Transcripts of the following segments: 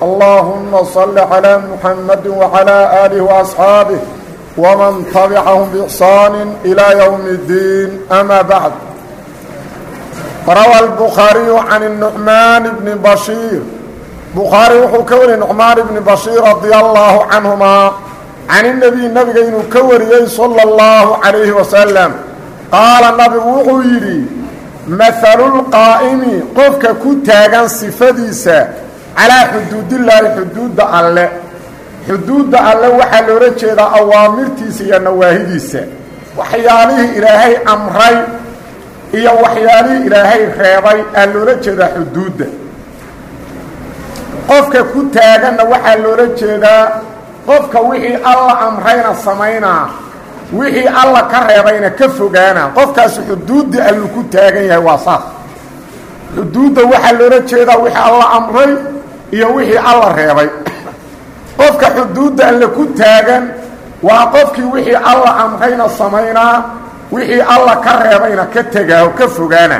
allahuma salli calaa muxamadi wacalaa aalih waasxaabih wman tabicahum bixsaani ilaa ywmi اddiin ama bacd rawa albukhaariyu can nucmaan bni bashiir bukhaari wuxuu ka wariyey nucmaan ibni bashiir radia allaahu canhumaa can inebiy nabiga inuu ka wariyey sala اllahu calayhi wasalam qaala nabigu wuxuu yidhi mahalu lqaa'imi qofka ku taagan sifadiisa calىa xuduudillaahi xuduudda alle. Xuduudda alle waxaa loola jeedaa awaamirtiisa iyo nawaahidiisa. Waxyaalihii ilaahay amray iyo waxyaalihii ilaahay reebay aa loola jeedaa xuduudda. Qofka ku taaganna waxaa loola jeedaa qofka wixii alla amrayna samaynaa wixii alla ka reebayna ka fogaana. Qofkaasi xuduuddii alluu ku taagan yahay waa saas. Xuduudda waxaa loola jeedaa wixii alla amray iyo wixii alla reebay. Qofka xuduudda alle ku taagan waa qofkii wixii alla amrayna samaynaa wixii alla ka reebayna ka tegaa oo ka fogaana.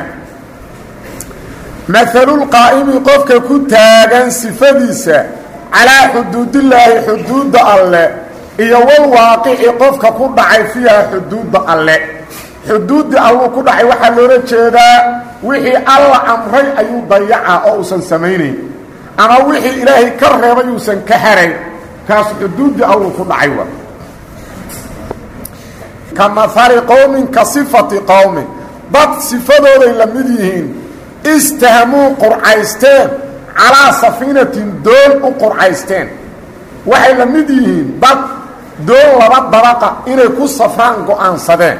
Mahalulqaa'imi qofka ku taagan sifadiisa calaa xuduudillaahi xuduudda alle iyo walwaaqici qofka ku dhacay fiiha xuduudda alle. Xuduuddii alluu ku dhacay waxaa loola jeedaa wixii alla amray ayuu dayacaa oo uusan samaynayn ama wixii ilaahay ka reebay uusan ka harayn kaas xuduuddii alluu ku dhacay wa. Ka mahali qowmin ka sifati qowmin dad sifadooday la mid yihiin istahmuu qurcaysteen calaa safiinatin doon u qurcaysteen. Waxay la mid yihiin dad doon laba dabaqa inay ku safraan go'aansadeen.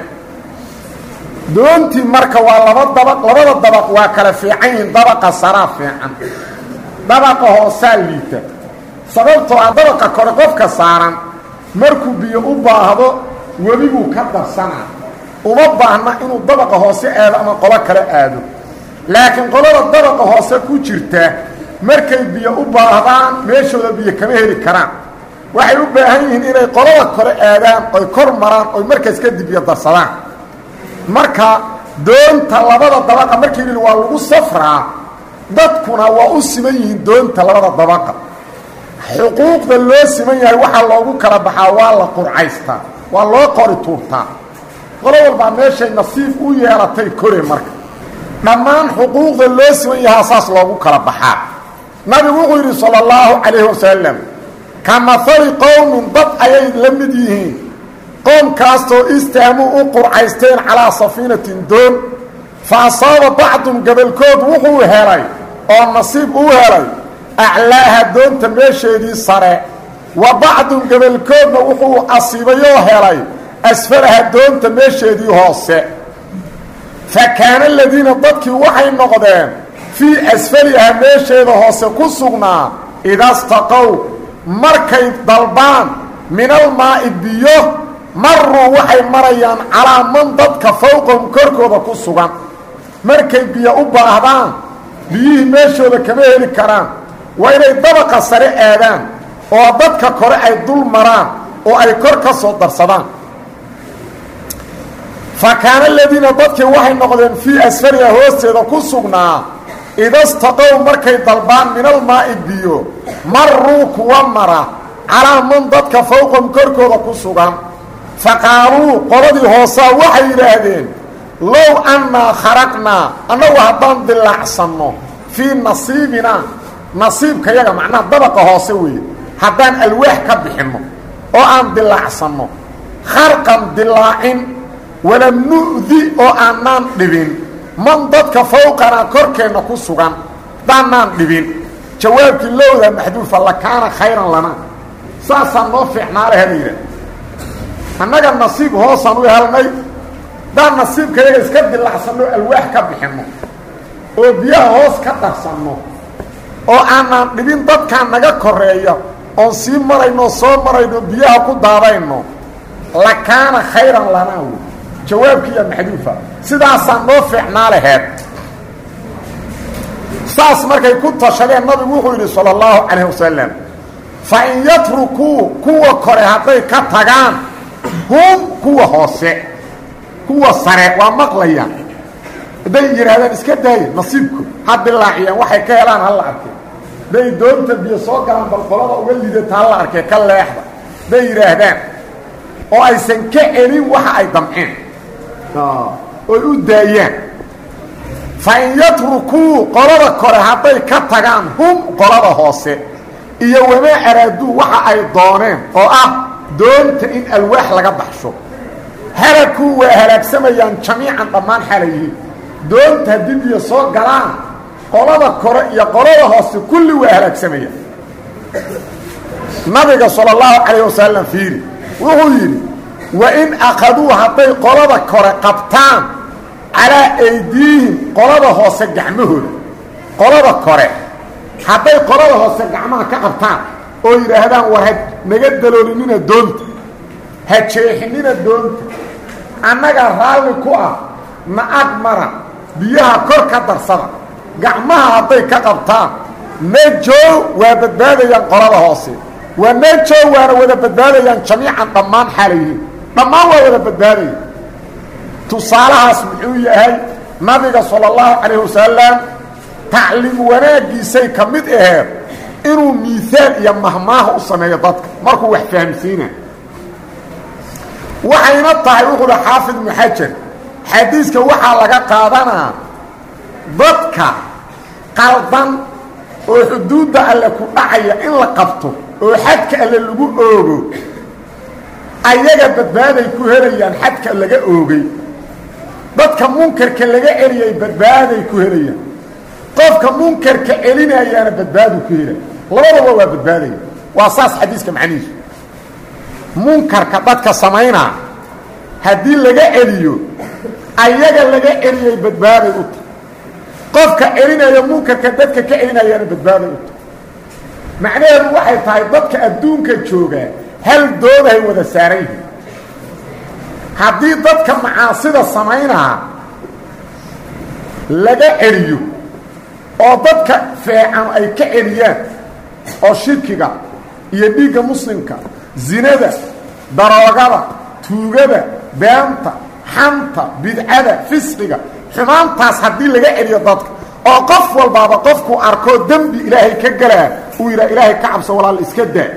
Doontii marka waa laba dabaq labada dabaq waa kala fiican yihiin dabaqa saraa fiican dabaqa hoosaa liita. Sababtoo ah dabaqa kore qofka saaran markuu biyo u baahdo webiguu ka darsanaa. Uma baahna inuu dabaqa hoose aado ama qolo kale aado. Laakiin qolada dabaqa hoose ku jirta markay biyo u baahdaan meeshooda biyo kama heli karaan. Waxay u baahan yihiin inay qolada kore aadaan oy kor maraan oy markaas kadib biyo darsadaan. Marka doonta labada dabaqa markii lii waa lagu safraa dadkuna waa u siman yihiin doonta labada dabaqa. Xuquuqda loo siman yahay waxaa loogu kala baxaa waa la qurcaystaa waa loo qori tuurtaa. Qolo walbaa meeshay nasiib u yeelatay kore marka. Dhammaan xuquuqda loo siman yahaa saas loogu kala baxaa. Nabigu wuxuu yidhi sala allahu calayhi wasalam ka mahali qowmin dad ayay la mid yihiin. Qoomkaastoo istahmuu u qurcaysteen calaa safiinatin doon fa asaaba bacdun gabalkood wuxuu helay oo nasiib uu helay aclaaha doonta meesheedii sare wa bacdun gabalkoodna wuxuu asiibayoo helay asfalaha doonta meesheedii hoose. Fa kaana aladiina dadkii waxay noqdeen fii asfaliha meesheeda hoose ku sugnaa idastaqow markay dalbaan minalmaa'i biyo maruu waxay marayaan calaa man dadka fowqahum korkooda ku sugan. Markay biyo u baahdaan biyihii meeshooda kama heli karaan. Waa inay dabaqa sare aadaan oo dadka kore ay dul maraan oo ay kor ka soo darsadaan. Fa kaana aladiina dadkii waxay noqdeen fii asfariha hoosteeda ku sugnaa idastaqow markay dalbaan minalmaa'i biyo maruu kuwa mara calaa man dadka fowqahum korkooda ku sugan. Fa qaaluu qoladii hoosaa waxay yidhaahdeen low annaa kharaqnaa annagu haddaan dilaacsanno fii nasiibinaa nasiibka yaga macnaha dabaqa hoose weeye haddaan alwaax ka bixinno oo aan dilaacsanno kharqan dilaacin walam nu'di oo aanaan dhibin man dadka fowqanaa korkeenna ku sugan daanaan dhibin. Jawaabkii lowda maxduufa lakaana khayran lana. Saasaa noo fiicnaa leh la annaga nasiib hoosaan u helnay daan nasiibka yaga iska dilacsanno alwaax ka bixinno. Oo biyaha hoos ka darsanno. Oo aanaan dhibin dadkaan naga koreeya oon sii marayno soo marayno biyaha ku daadayno la kaana khayran lanaa wey jawaabkiiya maxduufa. Sidaasaa noo fiicnaa laheed saas markay ku tashadeen nabigu wuxuu yidhi salى اllahu calayh wasalam fain yatrukuu kuwa kore hadday ka tagaan hum kuwa hoose kuwa sare waa maqlayaan. Hadday yidhaahdaan iska daaya nasiibku. Ha dilaaciyaan waxay ka helaan hala arkay hadday doonta biyo soo galaan balqolada uga lidata hala arkay ka leexda. Hadday yidhaahdaan oo aysan ka celin waxa ay damceen. Oy u daayaan fain yatrukuu qolada kore hadday ka tagaan hum qolada hoose. Iyo wamaa araaduu waxa ay dooneen oo ah doonta in alwaax laga baxsho halakuu waa halaagsamayaan jamiican dhammaan xalayihiin doonta haddii biyo soo galaan qolada kore iyo qolada hoose kulli waa halaagsamayaan nabiga salى اllahu calayh wasalam fiiri wuxuu yidhi wain akaduu hadday qolada kore qabtaan calaa aydiihim qolada hoose gacmahooda. Qolada kore hadday qolada hoose gacmaha ka qabtaan oo yidhaahdaan war naga daloolinina doonta ha jeexinina doonta annaga raalli ku ah na ag mara. Biyaha kor ka darsada. Gacmaha hadday ka qabtaan. Najow waa badbaadayaan qolada hoose. Waa najow waana wada badbaadayaan jamiican dhammaan xalayhiin dhammaan waa wada badbaadaya tusaalahaas muxuu yahay nabiga salى اllahu calayh wasalam tacliim wanaaggiisay ka mid aheed inuu miihaal iyo mahmaaha u sameeyo dadka. Markuu wax fahamsiina waxayna tahay wuxuuhi xaafid ibnu xajar. Xadiiska waxaa laga qaadanaa dadka qaldan oo xuduudda alle ku dhacaya in la qabto oo xadka alle lagu oogo ayaga badbaaday ku helayaan xadka laga oogay. Dadka munkarka laga celiyay badbaaday ku helayaan. Qofka munkarka celinayaana badbaadu ku helay. Labadaba waa badbaadaya waa saas xadiiska macnihiisu munkarka dadka samaynaa haddii laga celiyo ayaga laga celiyay badbaaday u tahay. Qofka celinaya munkarka dadka ka celinayaana badbaaday u tahay. Macnaheedu waxay tahay dadka adduunka joogaa hal doodahay wada yihiin. Haddii dadka macaasida samaynaa laga celiyo oo dadka feecan ay ka celiyaan oo shirkiga iyo dhiigga muslimka zinada daroogada tuugada beenta xanta bidcada fisqiga xumaantaas haddii laga celiyo dadka oo qof walbaaba qofkuu arkoo dembi ilaahay ka galaa uu yidhaa ilaahay ka cabso walaal iska daa.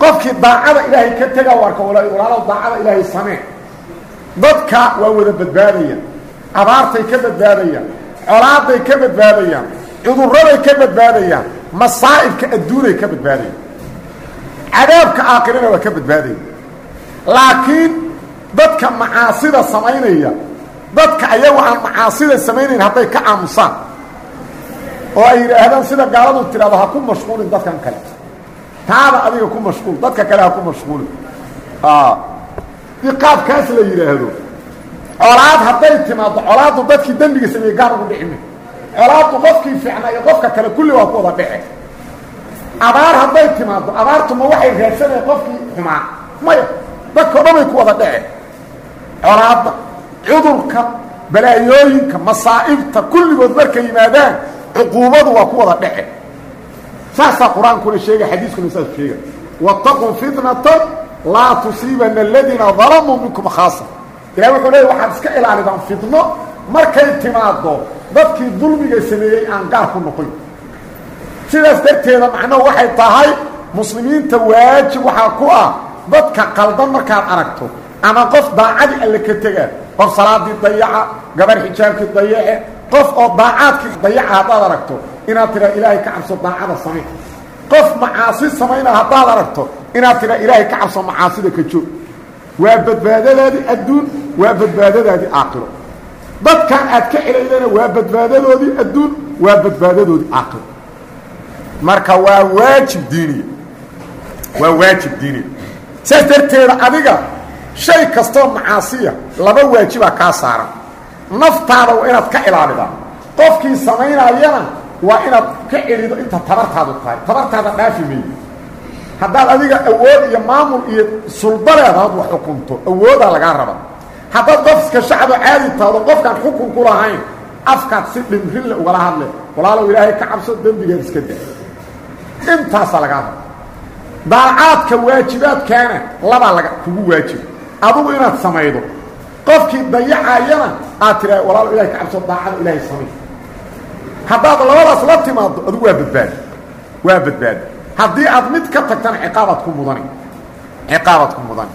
Qofkii daacada ilaahay ka tega u arko walaalow daacada ilaahay samee. Dadka waa wada badbaadayaan abaartay ka badbaadayaan colaaday ka badbaadayaan cudurraday ka badbaadayaan masaa'ibka adduunay ka badbaadayaan cadaabka aakhirana waa ka badbaadaya. Laakiin dadka macaasida samaynaya dadka ayagu aan macaasida samaynayn hadday ka aamusaan oo ay yidhaahdaan sida gaaladu tidhahdo ha ku mashquulin dadkan kale. Taada adiga ku mashquul dadka kale ha ku mashquulin. Dii qaabkaas la yidhaahdo. Colaad hadday timaaddo colaaddu dadkii dembiga sameeyey gaar ugu dhicime colaaddu qofkii fiicnaa iyo qofka kale kulli waa ku wada dhice abaar hadday timaaddo abaartuma waxay raadsanaya qofkii xumaa? Maya dadkao dhan bay ku wada dhice colaadda cudurka balaayooyinka masaa'ibta kulligood markay yimaadaan cuquubadu waa ku wada dhice saasaa qur'aankuna sheega xadiiskuna saas sheega waataquu fitnatan laa tusiibana aladiina dalamuu minkum khaasa. Ilahi wuxuu leeya waxaad iska ilaalidaan fitno markay timaaddo dadkii dulmiga sameeyey aan gaar ku noqon sidaas darteeda macnuhu waxay tahay muslimiinta waajib waxaa ku ah dadka qaldan markaad aragto ama qof daacadii alle ka tega qof salaadii dayaca gabar xijaabkii dayace qof oo daacaadkii dayaca haddaad aragto inaad tidhaa ilaahay ka cabso daacada samay qof macaasi samayna haddaad aragto inaad tidhaa ilaahay ka cabso macaasida ka joog waa badbaadadaadii adduun waa badbaadadaadii aakhiro. Dadkan aad ka celaydana waa badbaadadoodii adduun waa badbaadadoodii aakhiro marka waa waajib diiniya waa waajib diiniya saas darteeda adiga shay kastoo macaasiya laba waajibaa kaa saaran naftaada waa inaad ka ilaalidaa qofkii samaynaayana waa inaad ka celido inta tabartaadu tahay. Tabartaada dhaafi mayo haddaad adiga awood iyo maamul iyo sulba leedaad xukunto awoodaa lagaa raba haddaad qof iska caadi tahdo qofkaan xukun ku lahayn afkaad si dhimrinle ugala hadle. Walaalow ilaahay ka cabso dembigeed iska da intaasaa lagaa raba daacaadka waajibaadkaana labaa laga kugu waajiba adugu inaad samaydo qofkii dayacayana aad tiraa walaalo ilahay ka cabso daacada ilaahay samay. Haddaad labadaas la timaado adugu waa badbaadi. Waa badbaadi. Haddii aad mid ka tagtana ciqaabaad ku mudani. Ciqaabaad ku mudani.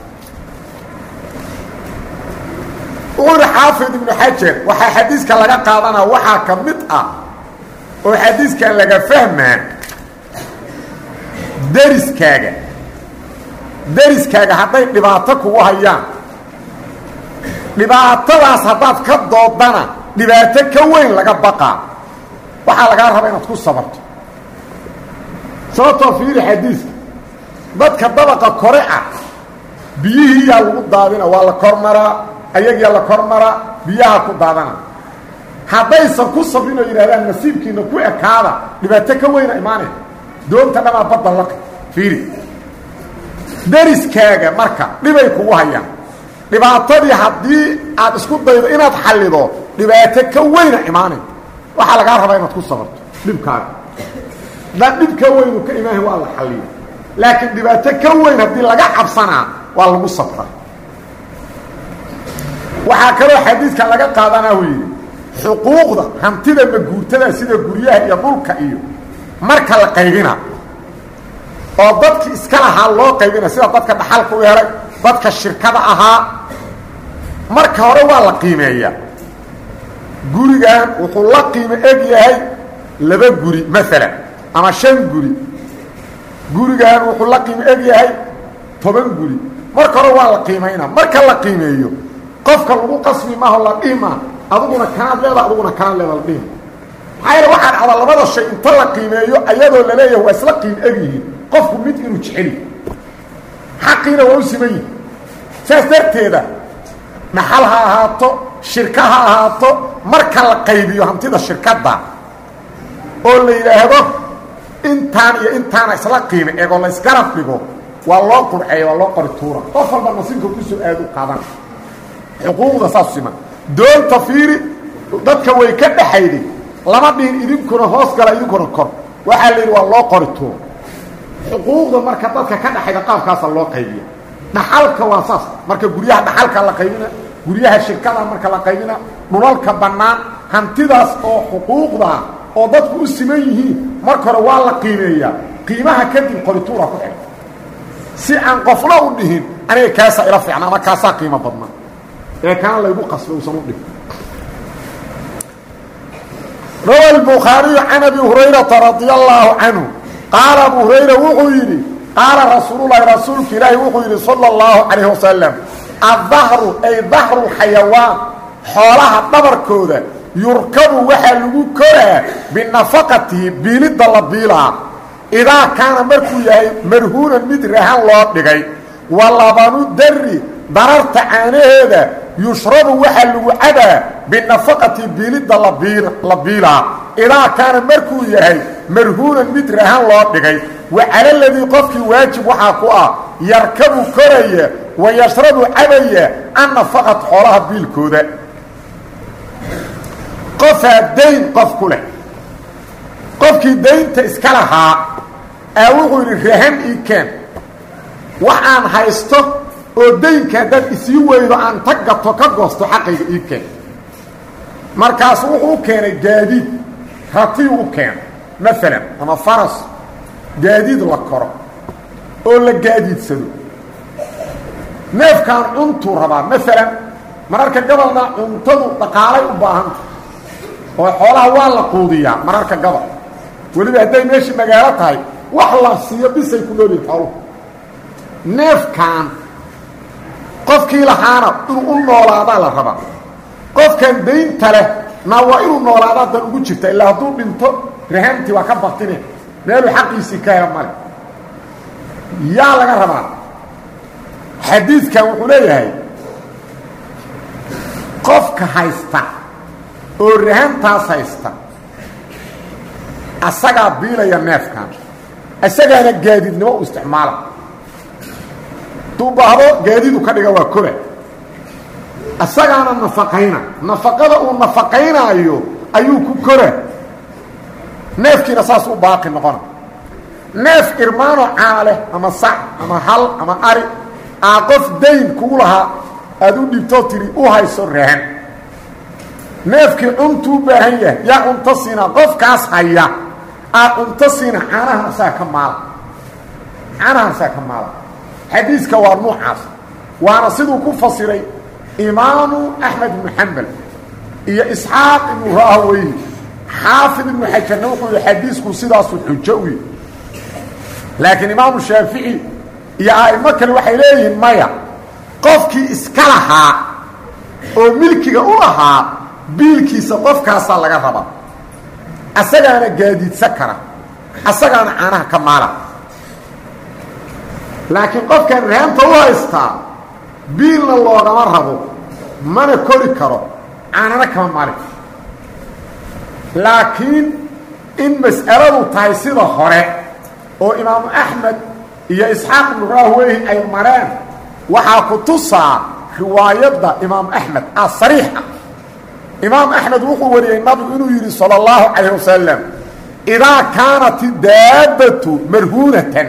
Wuxuu ihi xaafid ibnu xajar waxaa xadiiska laga qaadanaa waxaa ka mid ah oo deriskaaga deriskaaga hadday dhibaato kugu hayaan. Dhibaatadaas haddaad ka doodana dhibaato ka weyn laga baqaa. Waxaa lagaa rabaa inaad ku sabarto. Sababtoo fiiri xadiiska dadka dabaqa kore ah biyihiiyaa lagu daadina waa la kormaraa ayagiyaa la kormaraa biyaha ku daadana. Haddaysan ku sabrin oo yidhahdaan nasiibkiina ku ekaada dhibaato ka weyna imaanay doonta dhamaa badda laka fiiri. Deriskaaga marka dhibay kugu hayaan. Dhibaatadii haddii aad isku daydo inaad xallido dhibaato ka weyna imaanay waxaa lagaa rabaa inaad ku sabarto dhibkaaga. Haddaan dhib ka weynu ka imaahan waa la xalliyo. Laakiin dhibaato ka weyn haddii laga cabsanaa waa lagu sabra. Waxaa kaloo xadiidkan laga qaadanaa uu yidhi xuquuqda hantida maguurtada sida guryaha iyo dhulka iyo marka la qaybina oo dadki iska lahaa loo qaybina sida dadka dhaxalka u helay dadka shirkada ahaa marka hore waa la qiimeeyaa. Gurigan wuxuu la qiimo eg yahay laba guri maalan ama shan guri. Gurigan wuxuu la qiimo eg yahay toban guri. Marka hore waa la qiimaynaa marka la qiimeeyo qofka lagu qasbi maaho la dhihma aduguna kanaad leeda aduguna kanaad leeda la dhihma maxaa yaele waxaa dhacda labada shay inta la qiimeeyo ayadoo la leeyahay waa isla qiim eg yihiin qofku mid inuu jeceli xaqiina waa u siman yihi saas darteeda dhaxal marka la qaybiyo hantida shirkadda oo la yidhaahdo intaan iyo intaana isla qiime egoo la isgarab dhigo waa loo qurceeya waa loo qori qof walba nasiibka ku soo aad u qaadan. Xuquuqda saas siman. Doonta fiiri dadka way ka dhaxayday lama dhihin idinkuna hoos gala idinkuna kor. Waxaa la yidhi waa loo qori tuura xuquuqda marka dadka ka dhaxayda qaabkaasa loo qaybiya dhaxalka waa saas. Marka guryaha dhaxalka la qaybina guryaha shirkada marka la qaybina dhulalka bannaan hantidaas oo xuquuqda oo dadku u siman yihiin marka hore waa la qiimeeyaa. Qiimaha kadib qorituura ku xig si aan qofna u dhihin aniga kaasaa ila fiicna ama kaasaa qiimo badna ee kana laygu qasba uusan u dhihin rawa albukhaariyu can abi hurayrata radia allaahu canhu qaala abu hurayra wuxuu yidhi qaala rasuululahi rasuulka ilaahi wuxuu yidhi sala allahu calayhi wasalam addahru ay dahru lxayawaan xoolaha dhabarkooda yurkabu waxaa lagu koraa binafaqatihi biilidda la biilaa idaa kaana markuu yahay marhuunan mid rahan loo dhigay wa darri dararta caanaheeda yushrabu waxaa lagu cabaa binafaqati biilidda la biilaa idaa kaana markuu yahay marhuunan mid rahan loo dhigay. Wa calaladii qofkii waajib waxaa ku ah yarkabu koraya wa yashrabu cabaya annafaqat xoolaha biilkooda. Qofaa dayn qof ku leh. Qofkii daynta iska lahaa aa wuxuu yidhi rahan ii keen. Wax aan haysto oo daynka haddaad isii weydo aan ta gato ka goosto xaqayga ii keen. Markaasu wuxuu keenay gaadiid ratiyu u keenay. Maalan ama faras gaadiid la koro oo la gaadiidsado neefkaan cuntuu rabaa. Maalan mararka gabalna cuntadu dhaqaalay u baahanta oo xoolaha waa la quudiyaa mararka gabal weliba hadday meeshii magaalo tahay wax la siiyo bisay ku noolyihin xooluhu qofkii lahaana inuu u la rabaa. Qofkan daynta leh na waa inuu noolaadaa dan ugu jirta ilaa hadduu dhinto rahantii waa ka baktine meeluu xaqiisii ka hela male. Yaa laga rabaa. Xadiidkan wuxuu leeyahay qofka haysta oo rahantaas haysta asagaa biilaya neefkan. Isagaana gaadiidnimo u isticmaala duu baahdo gaadiidu ka dhiga waa koba isagaana nafaqayna. Nafaqada uu nafaqaynaayo ayuu ku kora neefkiina saas u baaqi noqona. Neef irmaanoo caaleh ama sac ama hal ama ari aa qof dayn kugu lahaa aada u dhibtoo tiri u hayso rahan neefkii cuntu u baahan yahay yaa cunto siina qofkaas haya. Aa cunto siina caanahan asaga ka maala caanahan asaga ka maala xadiiska waa nuucaas waana siduu ku fasiray imaamu axmed ibnu xambal iyo isxaaq ibnu rahaweyni xaafid ibnu xajarna wuxuu yihi xadiisku sidaasuu xujo u yihi laakiin imaamu shaafici iyo a'imo kale waxay leeyihiin maya qofkii iska lahaa oo milkiga u lahaa biilkiisa qofkaasaa laga rabaa. Asagaana gaadiidsan kara asagaana caanaha ka maala laakiin qofkan raanta u haystaa biilna loogama rabo mana kori karo caanana kama karo laakiin in mas'aladu tahay sida hore oo imaamu axmed iyo isxaaq ibnu raahweyhi ay mareen waxaa ku tusaa riwaayadda imaamu axmed. Ah sariix ah. Imaam axmed wuxuu wariyey nabigu inuu yidhi salى اllahu calayh wasalam idaa kaanat idaabbatu marhuunatan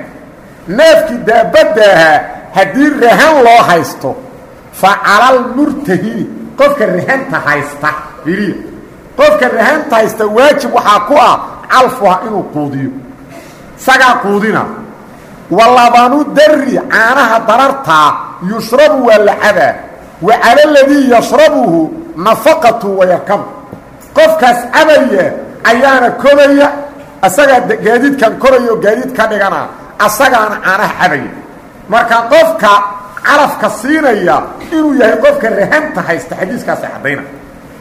neefkii daabadaaha haddii rahan loo haysto fa cala lmurtahini qofka rahanta haysta iriya qofka rahanta haysta waajib waxaa ku ah calfuha inuu quudiyo. Isagaa quudina. Walabanu dari caanaha darartaa yushrabu waa la cabaa. Wa cala aladii yashrabuhu nafaqatu wayarkabu qofkaas cabaya ayaana koraya asagaa gaadiidkan koraya gaadiid ka dhigana asagaana caanaha cabaya marka qofka calafka siinaya inuu yahay qofka rahanta haysta xadiiskaasa caddayna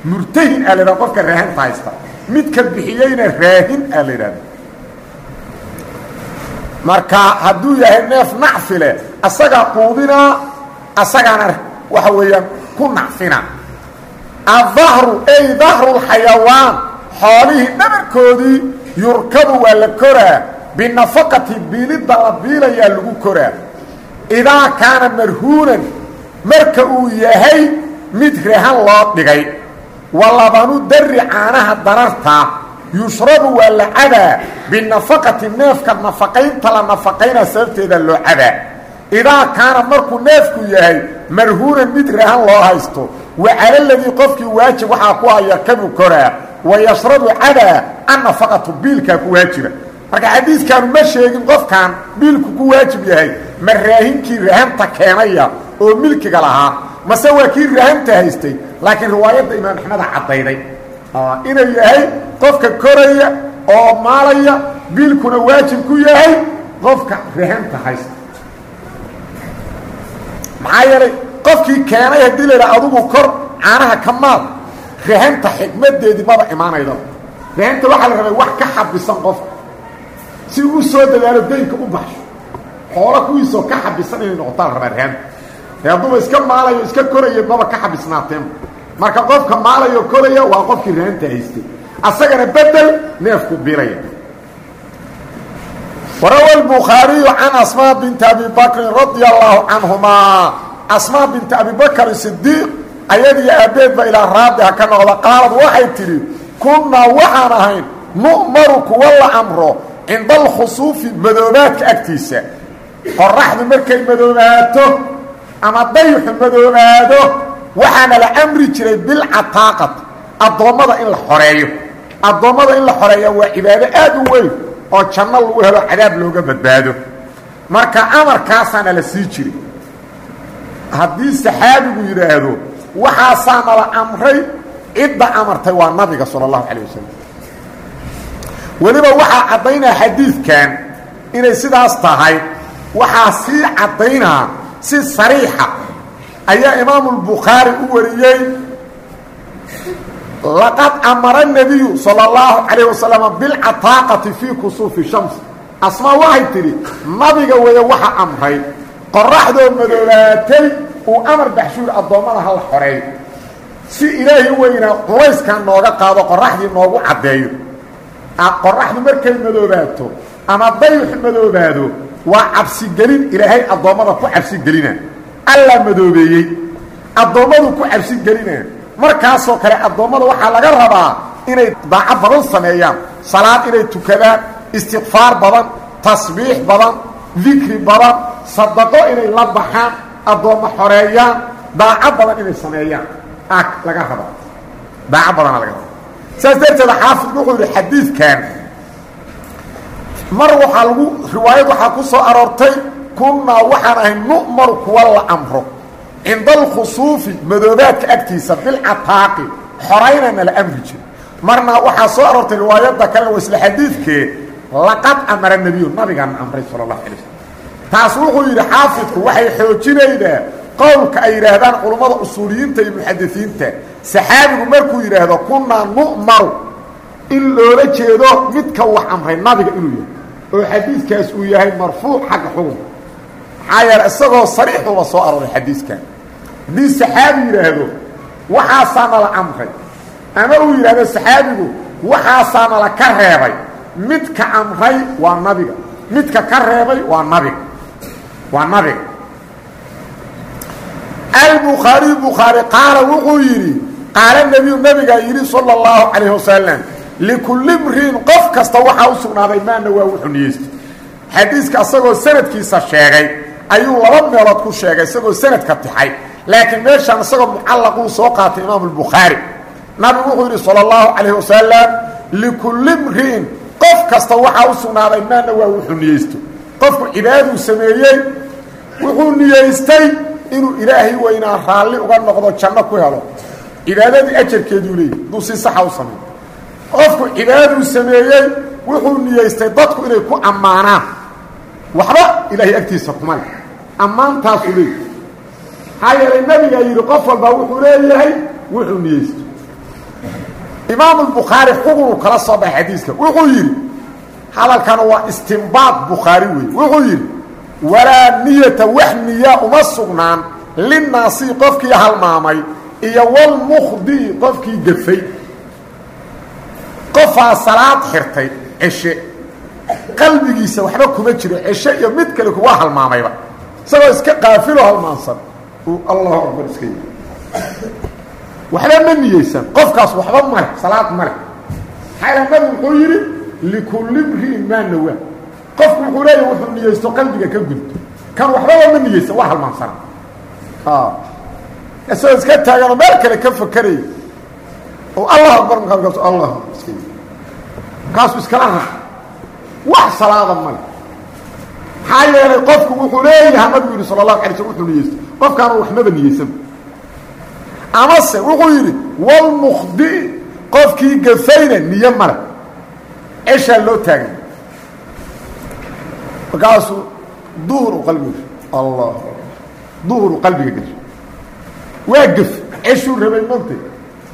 murtahin aa la idhahda qofka rahanta haysta. Midka bixiyeyna raahin aa la idhahda marka hadduu yahay neef nacfi leh asagaa quudinaa asagaana waxa weeyaan ku nacfina. Aلdahru ay dahru اlxayawaan xoolihii dhabarkoodii yurkabu waa la koraa binafaqati biilidda la biilayaa lagu koraa idaa kaana marhuunan marka uu yahay mid rahan loo dhigay walabanu dari caanaha dararta yushrabu waa la cabaa binafaqati neefka nafaqaynta la nafaqaynaa sababteeda loo cabaa idaa kaana markuu neefku yahay marhuunan mid rahan loo haysto wa cala ladii qofkii waajib waxaa ku ah yarkabu koraa wa yashrabu cabaa annafaqatu biilkaa ku waajiba marka xadiiskaanu ma sheegin qofkan biilku ku waajib yahay ma raahinkii rahanta keenaya oo milkiga lahaa mase waa kii rahanta haystay laakiin riwaayadda imaam axmeda caddayday. Inuu yahay qofka koraya oo maalaya biilkuna waajib ku yahay qofka rahanta haysta. Maxaa qofkii keenay haddii la adugu kor caanaha ka maal rahanta xikmadeedii maba imaanayda rahanta waxaa la rabay wax ka xabisan qofka si uu soo dadaalo daynka u baxsho xoolo kuwiisoo ka xabisan inay noqotaa la rabaa rahanta ee iska maalayo iska koraya maba ka xabisnaateen. Marka qofka maalayo koraya waa qofkii rahanta haystay. Asagana bedel neefku bilaya warawa الbukhaariyu can asmaa binti abi bakrin radia allahu canhumaa asmaa binti abi bakr sidiiq ayadiyo aabbeedba ilaa raadi ha ka noqda. Qaalad waxay tidhi kunnaa waxaan ahayn nu'maru kuwa la amro cinda alkhusuufi madoobaadka agtiisa qoraxdu markay madoobaato ama dayxu madoobaado waxaana la amri jiray bilcataaqat addoommada in la xoreeyo. Addoommada in la xoreeya waa cibaado aad u weyn oo janno lagu helo cadaab looga badbaado. Marka amarkaasaana la sii jiray. Haddii saxaabigu yidhaahdo waxaasaa nala amray cidda amartay waa nabiga sala allahu calay wasalam waliba waxaa caddaynaa xadiidkan inay sidaas tahay waxaa sii caddaynaa si sariixa ayaa imaamulbukhaari u wariyey laqad amara nebiyu sala allahu calayh wasalam bilcataaqati fii kusuufi shams. Asmaa waxay tidhi nabiga weeye waxa amray qoraxdoo madoobaatay uu amar baxshuur addoommada hal xoreey si ilaahi weynaa culayskan nooga qaado qoraxdii noogu cadeeyo qoraxdu markay madoobaato ama dayux madoobaado waa cabsigelin ilaahay addoommada ku cabsigelina. Allaa madoobeeyey addoommadu ku cabsigelina markaasoo kale addoommada waxaa laga rabaa inay daaco badan sameeyaan. Salaad inay tukadaan istikfaar badan tasbiix badan dikri badan sadaqo inay la baxaan addoommo xoreeyaan daaco badan inay sameeyaan. Laga rabaa. Daaco badana laga rabaa saas darteeda xaafidku wuxuu yidhi xadiidkan mar waxaa lagu riwaayad waxaa ku soo aroortay kunnaa waxaan ahay nu'maru kuwa la amro cinda alkhusuufi madoobaadka agtiisa bilcataaqi xoraynana la amri jiro marna waxaa soo aroortay riwaayadda kalena waa isla xadiidkee laqad amara nebiyu nabigaana amray sala allahu alay slam taas wuxuu yidhi xaafidku waxay xoojinaydaa qowlka ay yidhaahdaan culummada usuuliyiinta iyo muxadisiinta saxaabigu markuu yidhaahdo kunnaa nu'maru in loola jeedo midka wax amray nabiga inuu yahay oo xadiidkaas uu yahay marfuuc xagga xugun maxaa yeele isagoo sariixuba soo arooray xadiiskan haddii saxaabi yidhaahdo waxaasaa nala amray ama uu yidhaahdo saxaabigu waxaasaa nala ka reebay midka amray waa nabiga midka ka reebay waa nabiga waa nabiga albukhaariy bukhaari qaala wuxuu yidhi qaala nebiyu nabigaa yidhi sala اllahu calayh wasalam likulli mriin qof kasta waxaa u sugnaaday maana waa wuxuu niyeystay xadiiska isagoo sanadkiisa sheegay ayuu laba meelood ku sheegay isagoo sanadka tixay. Laakiin meeshaan isagoo mucallaquu soo qaatay imaamu lbukhaari nabigu wuxuu yidhi sala اllahu calayh wasalam likulli mri'in qof kasta waxaa u sugnaaday maana waa wuxuu niyeysto. Qofku cibaaduu sameeyey wuxuu niyeystay inuu ilaahay weynaa raalli uga noqdo janno ku helo. Cibaadadii ajarkeeduu leeyahy hadduu si saxa u sameeyo. Qofku cibaaduu sameeyey wuxuu niyeystay dadku inay ku ammaanaan. Waxba ilaahay agtiisa kuma le ammaantaasuu leeyahy maxaa yeelay nabigaa yidhi qof walbaa wuxuu leeyahay wuxuu niyeysto imaamu lbukhaari xugunuu kala soo baxay xadiiska. Wuxuu yidhi hadalkana waa istimbaad bukhaari wey wuxuu yidhi walaa niyata wax niya uma sugnaan linnaasi qofkii halmaamay iyo walmukhdi'i qofkii gafay qofaa salaad xirtay ceshe. Qalbigiisa waxba kuma jiro ceshe iyo mid kale kuwa halmaamayba. Isagoo iska qaafilo halmaansan uu allahu akbar iska yii waxba ma niyeysan qofkaas waxba male salaad male maxaa nabigu wuxuu yidhi likulli mri'in maa nawa qofku wuxuu leeyahy wuxuu niyeysto qalbiga ka gudto kan waxbaba ma niyeysan waa halmaansana isagoo iska taaganoo meel kale ka fakeraya oo allah akbar markaasu allah iska markaasuu iskala raac wax salaada male maxaa yeelay qofku wuxuu leeyaha nabigu yidhi sala allahu alay slm wuxuu niyeysto. Qofkaana waxmaba niyeysan. Amase wuxuu yidhi walmukhdi qofkii gafayna niyo male ceshaa loo taagay markaasuu duhuru qalbiga allah. Duhuru qalbiga geliy waa gef ceshuu rabay mogta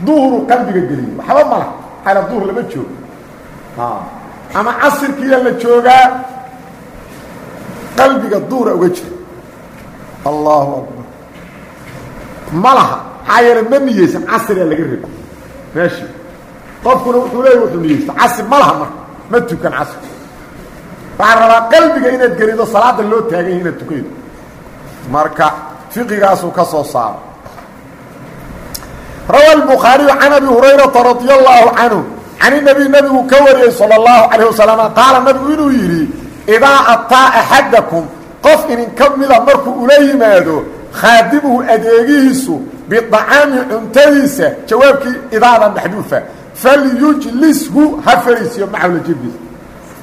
duhuru qalbiga geliyey waxba mala ala duhur lama joogo. Ama casirkiiya la joogaa qalbiga duhura uga jira. Allahu akbar. Ma laha. Maxaa yeele ma niyeysan casriyaa laga raba meeshii. Qofkuna wuxuu leeya wuxuu niyeysta. Casri ma laha marka. Ma tukan casri waxaa rabaa qalbiga inaad gelido salaada loo taaganya inaad tukaydo marka fiqigaasuu ka soo saaro. Rawa albukhaariyu can abi hurayrata radia allaahu canhu can inabi nabigu ka wariyey sala allahu calayh wasalama qaala nabigu inuu yidhi idaa ataa axadakum qof idinka mida ah markuu ula yimaado khaadimuhu adeegihiisu biacaami cuntadiisa jawaabkii idaadan maxduufa falyujlishu ha fariisiyo macahu la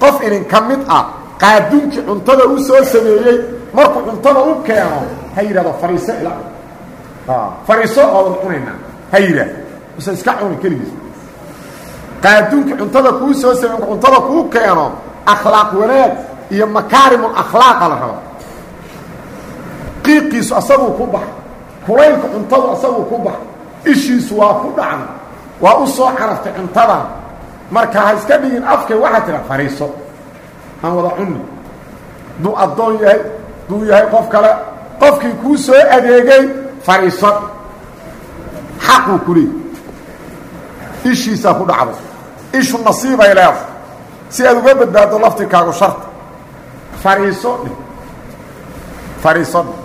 qof idinka mid ah qaadunkii cuntada u soo sameeyey markuu cuntada u keeno ha yidhahdo ila. Fariiso oodan cunaynaa ha yidhaahdo iska cuni keligiis. Qaadunkii cuntada kuu soo marku cuntada kuu keeno akhlaaq wanaag iyo makaarimul akhlaaqa la rabo. Qiiqiisu asaguu ku baxa kulaylka cuntadu asaguu ku baxa ishiisu waa ku dhacday waa u soo caraftay cuntadan marka ha iska dhigin afkay waxaa tira fariiso. Aan wada cunni. Duu addoon yahay duu yahay qof kale qofkii kuu soo adeegay fariiso. Xaquu ku leey ishiisaa ku dhacday. Ishu nasiibay leedahay. Si aad uga badbaado laftirkaagu sharta fariiso dheh. Fariiso dheh.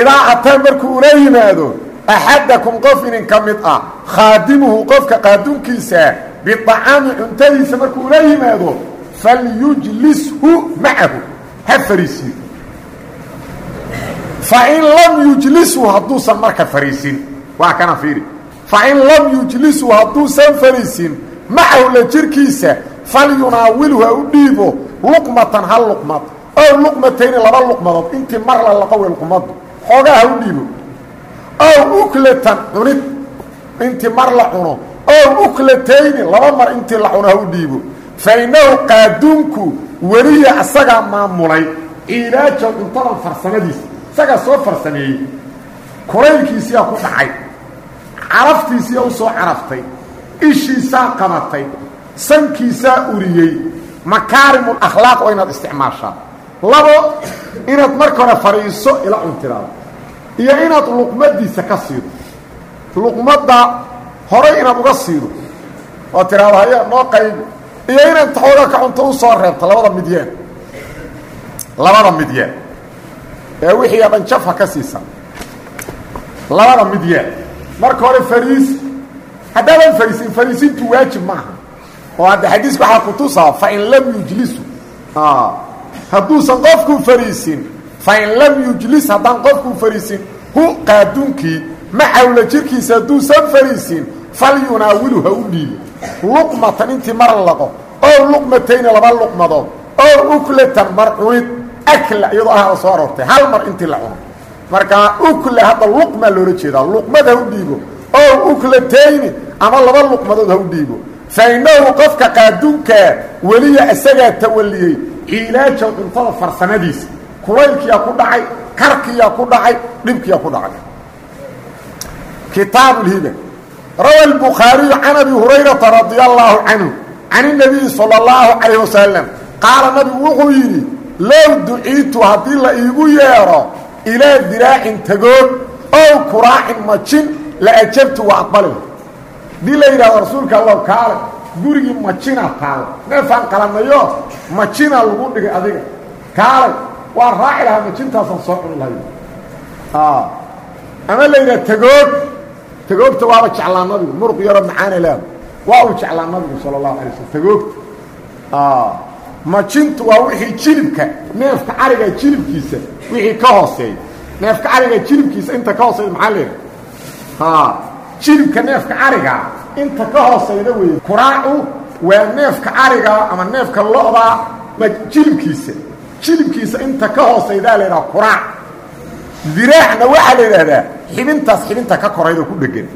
Idaa ataa markuu ula yimaado axadakum qof inin ka mid ah khaadimuhu qofka qaadunkiisaa biطacaami cuntadiisa markuu ula yimaado falyujlishu macahu ha fariisiyo fain lam yujlishu hadduusan marka fariisin waa kana fiiri fain lam yujlishu hadduusan fariisin macahu la jirkiisa falyunaawilhu ha u dhiibo luqmatan hal luqmad ow luqmatayni laba luqmadood intii mar la laqo wey luqmadu xoogaa ha u dhiibo ow uklatan cunid intii mar la cuno ow uklatayni laba mar intii la cuno ha u dhiibo. Fa innahu qaaduunku weliya asagaa maamulay ciilaaja cuntadan farsamadiisa isagaa soo farsameeyey. Kulaylkiisiyaa ku dhacay caraftiisiyaa u soo caraftay ishiisaa qabatay sankiisaa uriyey. Makaarimul akhlaaq oo inaad isticmaashaa. Labo inaad marka hore fadhiiso ila cuntiraado iyo inaad luqmadiisa ka siido. Luqmadda horay inaad uga siido oo tiraado haya noo qaybi iyo inaad taxooga ka cunto u soo reebto labada midyeen. Labada midyeen. Ee wixii a dhan jafa ka siisan. Labada midyeen. Marka hore fariis. Haddaadan fariisin fariisintu waajib maaha oo hadda xadiiska waxaa kutusaa fain lam yujlisu. Hadduusan qofku fariisin fain lam yujlis haddaan qofku fariisin hu qaadunkii macawla jirkiisa hadduusan fariisin falyunaawilu ha u dhiibo luqmatan intii mar laqo oo luqmatayni laba luqmadood oo uklatan mar cunid akla iyadoo ah soo aroortay hal mar intii la cuno. Markaa ukla hadda luqmaa loola jeedaa luqmad ha u dhiibo oo uklatayni ama laba luqmadood ha u dhiibo. Fa innahu qofka qaadunkaa weliya isagaa tawaliyey ciilaaja cuntada farsamadiisa. Kulaylkiyaa ku dhacay karkiyaa ku dhacay dhibkiyaa ku dhacay kitaabu lhiba rawa الbukhaariyu can abi hurayrata radia allaahu canhu can الnabiyi salى اllahu calayh wasalam qaala nabigu wuxuu yidhi low duciitu haddii la iigu yeedho ilaa diraacin tagood ow kuraacin majin la ajabtu waa aqbali haddii la yidhahdo rasuulka allow kaale gurigii majinaa taalo neefaan qalanayo majinaa lagu dhigay adiga kaalay waa raaci lahaa majintaasaan soo cuni lahay ama la yidhaha tagoog tagoogta waaba jeclaa nabigu. Muruq yaro macaana laah waa uu jeclaa nabigu sala allahu alay slm tagoogta majintu waa wixii jilibka neefka cariga jilibkiisa wixii ka hooseeya neefka cariga jilibkiisa inta ka hooseeya maxaa leedahay jilibka neefka cariga inta ka hooseyda weeye. Kuraacu waa neefka cariga ama neefka lo-da jilibkiisa. Jilibkiisa inta ka hooseydaa la yidhaha kuraac diraacna waxaa la yidhaahdaa xibintaas xibinta ka koraydo ku dhegan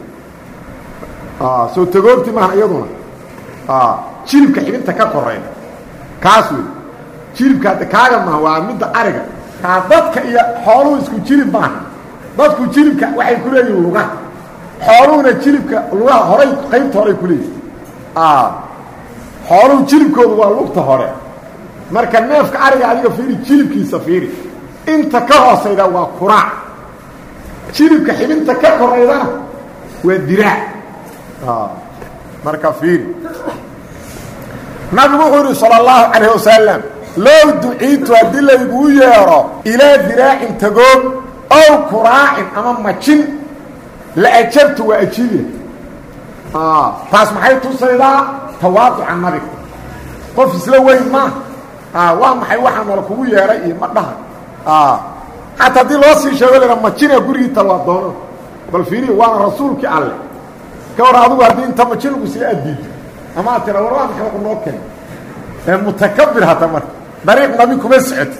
soo tagoogti maaha iyaduna. Jilibka xibinta ka korayda. Kaas wey jilibka hadda kaaga maaha waa midda ariga. Kaa dadka iyo xooluhu isku jilib maaha. Dadku jilibka waxay ku leeyihiin lugaha. Xooluhuna jilibka lugaha horay qaybta horay ku leeyihiin xooluhu jilibkoodu waa lugta hore. Marka neefka ariga adiga fiiri jilibkiisa fiiri. Inta ka hoosayda waa kuraac jilibka xibinta ka koraydana waa diraac marka fiiri nabigu wuxuu yidhi salى اllahu calayh wasalam low duciitu haddii layguu yeedho ilaa diraacin tagoog ow kuraacin ama majin la ajabtu waa ajiibiya taas maxay tusaydaa tawaaduca nabiga qof isla weyn maaha waa maxay waxaa nala kugu yeedhay iyo ma dhaha xataa haddii loo sii sheego lena majina gurigiita waa doono. Bal fiiriya waana rasuulkii alleh ka war adigu haddii inta majin lagu sii addiito ama ad tira war waa maxay waxu noo keen ee mutakabir hata marka dariiq nabi kuma socoti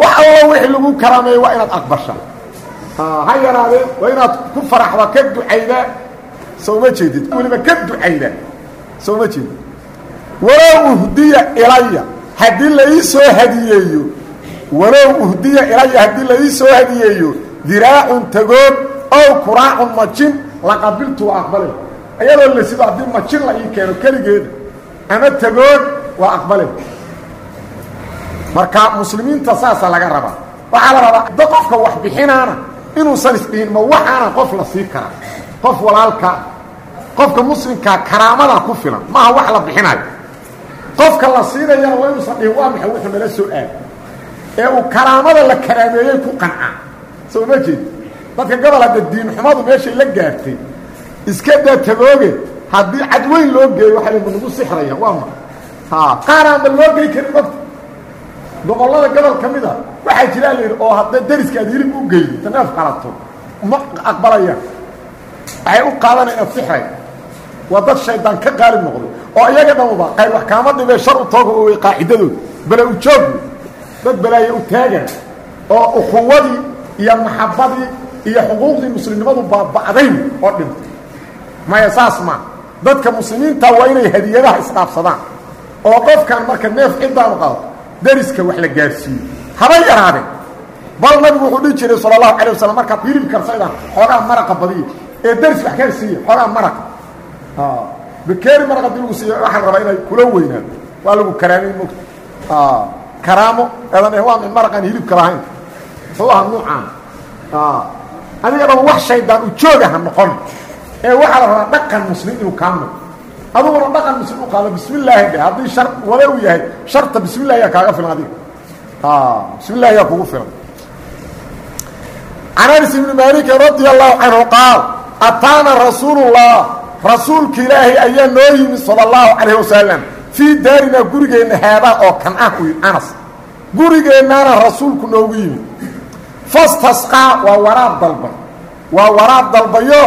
wax allo wixii lagu karaameeyey waa inaad aqbasha. Ha yaraadee waa inaad ku faraxda ka ducaydaa soo ma jeedid weliba ka ducaydaa soo ma jeedid. Walow uhdiya ilaya haddii la ii soo hadiyeeyo walow uhdiya ilaya haddii la ii soo hadiyeeyo diraacun tagood ow kuraacun majin laqabiltu waa aqbalay. Ayadoo la sido haddii majin la ii keeno keligeeda ama tagood waa aqbalay. Marka muslimiinta saasa laga rabaa waxaa la rabaa da qofka wax bixinaana inuusan isdhihin ma waxaana qof la sii karaa? Qof walaalkaa qofka muslimkaa karaamadaa ku filan maaha wax la bixinayo qofka la siinayana waa inuusan dhihin waa maxay? Wuxuu nala soo aad ee uu karaamada la karaameeyey ku qancaa soo ma jeed dadka gobol hadda diinxumadu meeshay la gaartay iska daa tabooge haddii cadweyn loo geeyo waxaa la nagu sixraya waa ma. Ha qaaraanba loo gey karin qofta boqollada gobol ka mid a waxaa jiraa la yidhi oo hadda dariska aad hilib u geydo ta neef qalato ma aqbalayaan waxay u qaadana inaad sixray. Waa dad shaydaan ka qaalib noqday oo iyaga dhamuba qayb wax kaama dhibee shar u tooga oo way qaacidadooda. Bala u joogu dad balaaye u taagan oo ukhuwadii iyo maxabadii iyo xuquuqdii muslimnimadu baaba'day oo dhintay maya saas maa dadka muslimiinta waa inay hadiyadaha isdhaafsadaan oo qofkan marka neef ciddaanu qaado dariska wax la gaarsiiyo. Haba yaraadeen. Bal nabigu wuxuu dhihi jiray sala allahu calay wasalam markaad hilib karsaydaan xoogaa maraqa badiya ee daris wax gaarsiiya xoogaa maraqa. Bakeeri maraq haddii lagu siiyo waxaan rabaa inay kula weynaato waa lagu karaamay mogta karaamo eedan eh waa min maraqaan hilibka lahayn. Muxuu ahaa nuucaan adiga dhan wax shaydaan u jooga ha noqon. Ee waxaa la rabaa dhaqan muslim inuu kaa noqo aduguna dhaqan muslim u qaado bismi illaahi dhe haddii shar wale uu yahay sharta bismi illahi yaa kaaga filan adiga. Bismi illahi yaa kugu filan. Can anas ibni maaliki radia allahu canhu qaal ataana rasuulullah. Rasuulka ilaahay ayaa noo yimid sala allahu calayh wasalam fii daarinaa gurigeenna haadaa oo kan ah yidhi anas. Gurigeennaana rasuulku noogu yimid fastasqaa waa waraab dalbay. Waa waraab dalbayo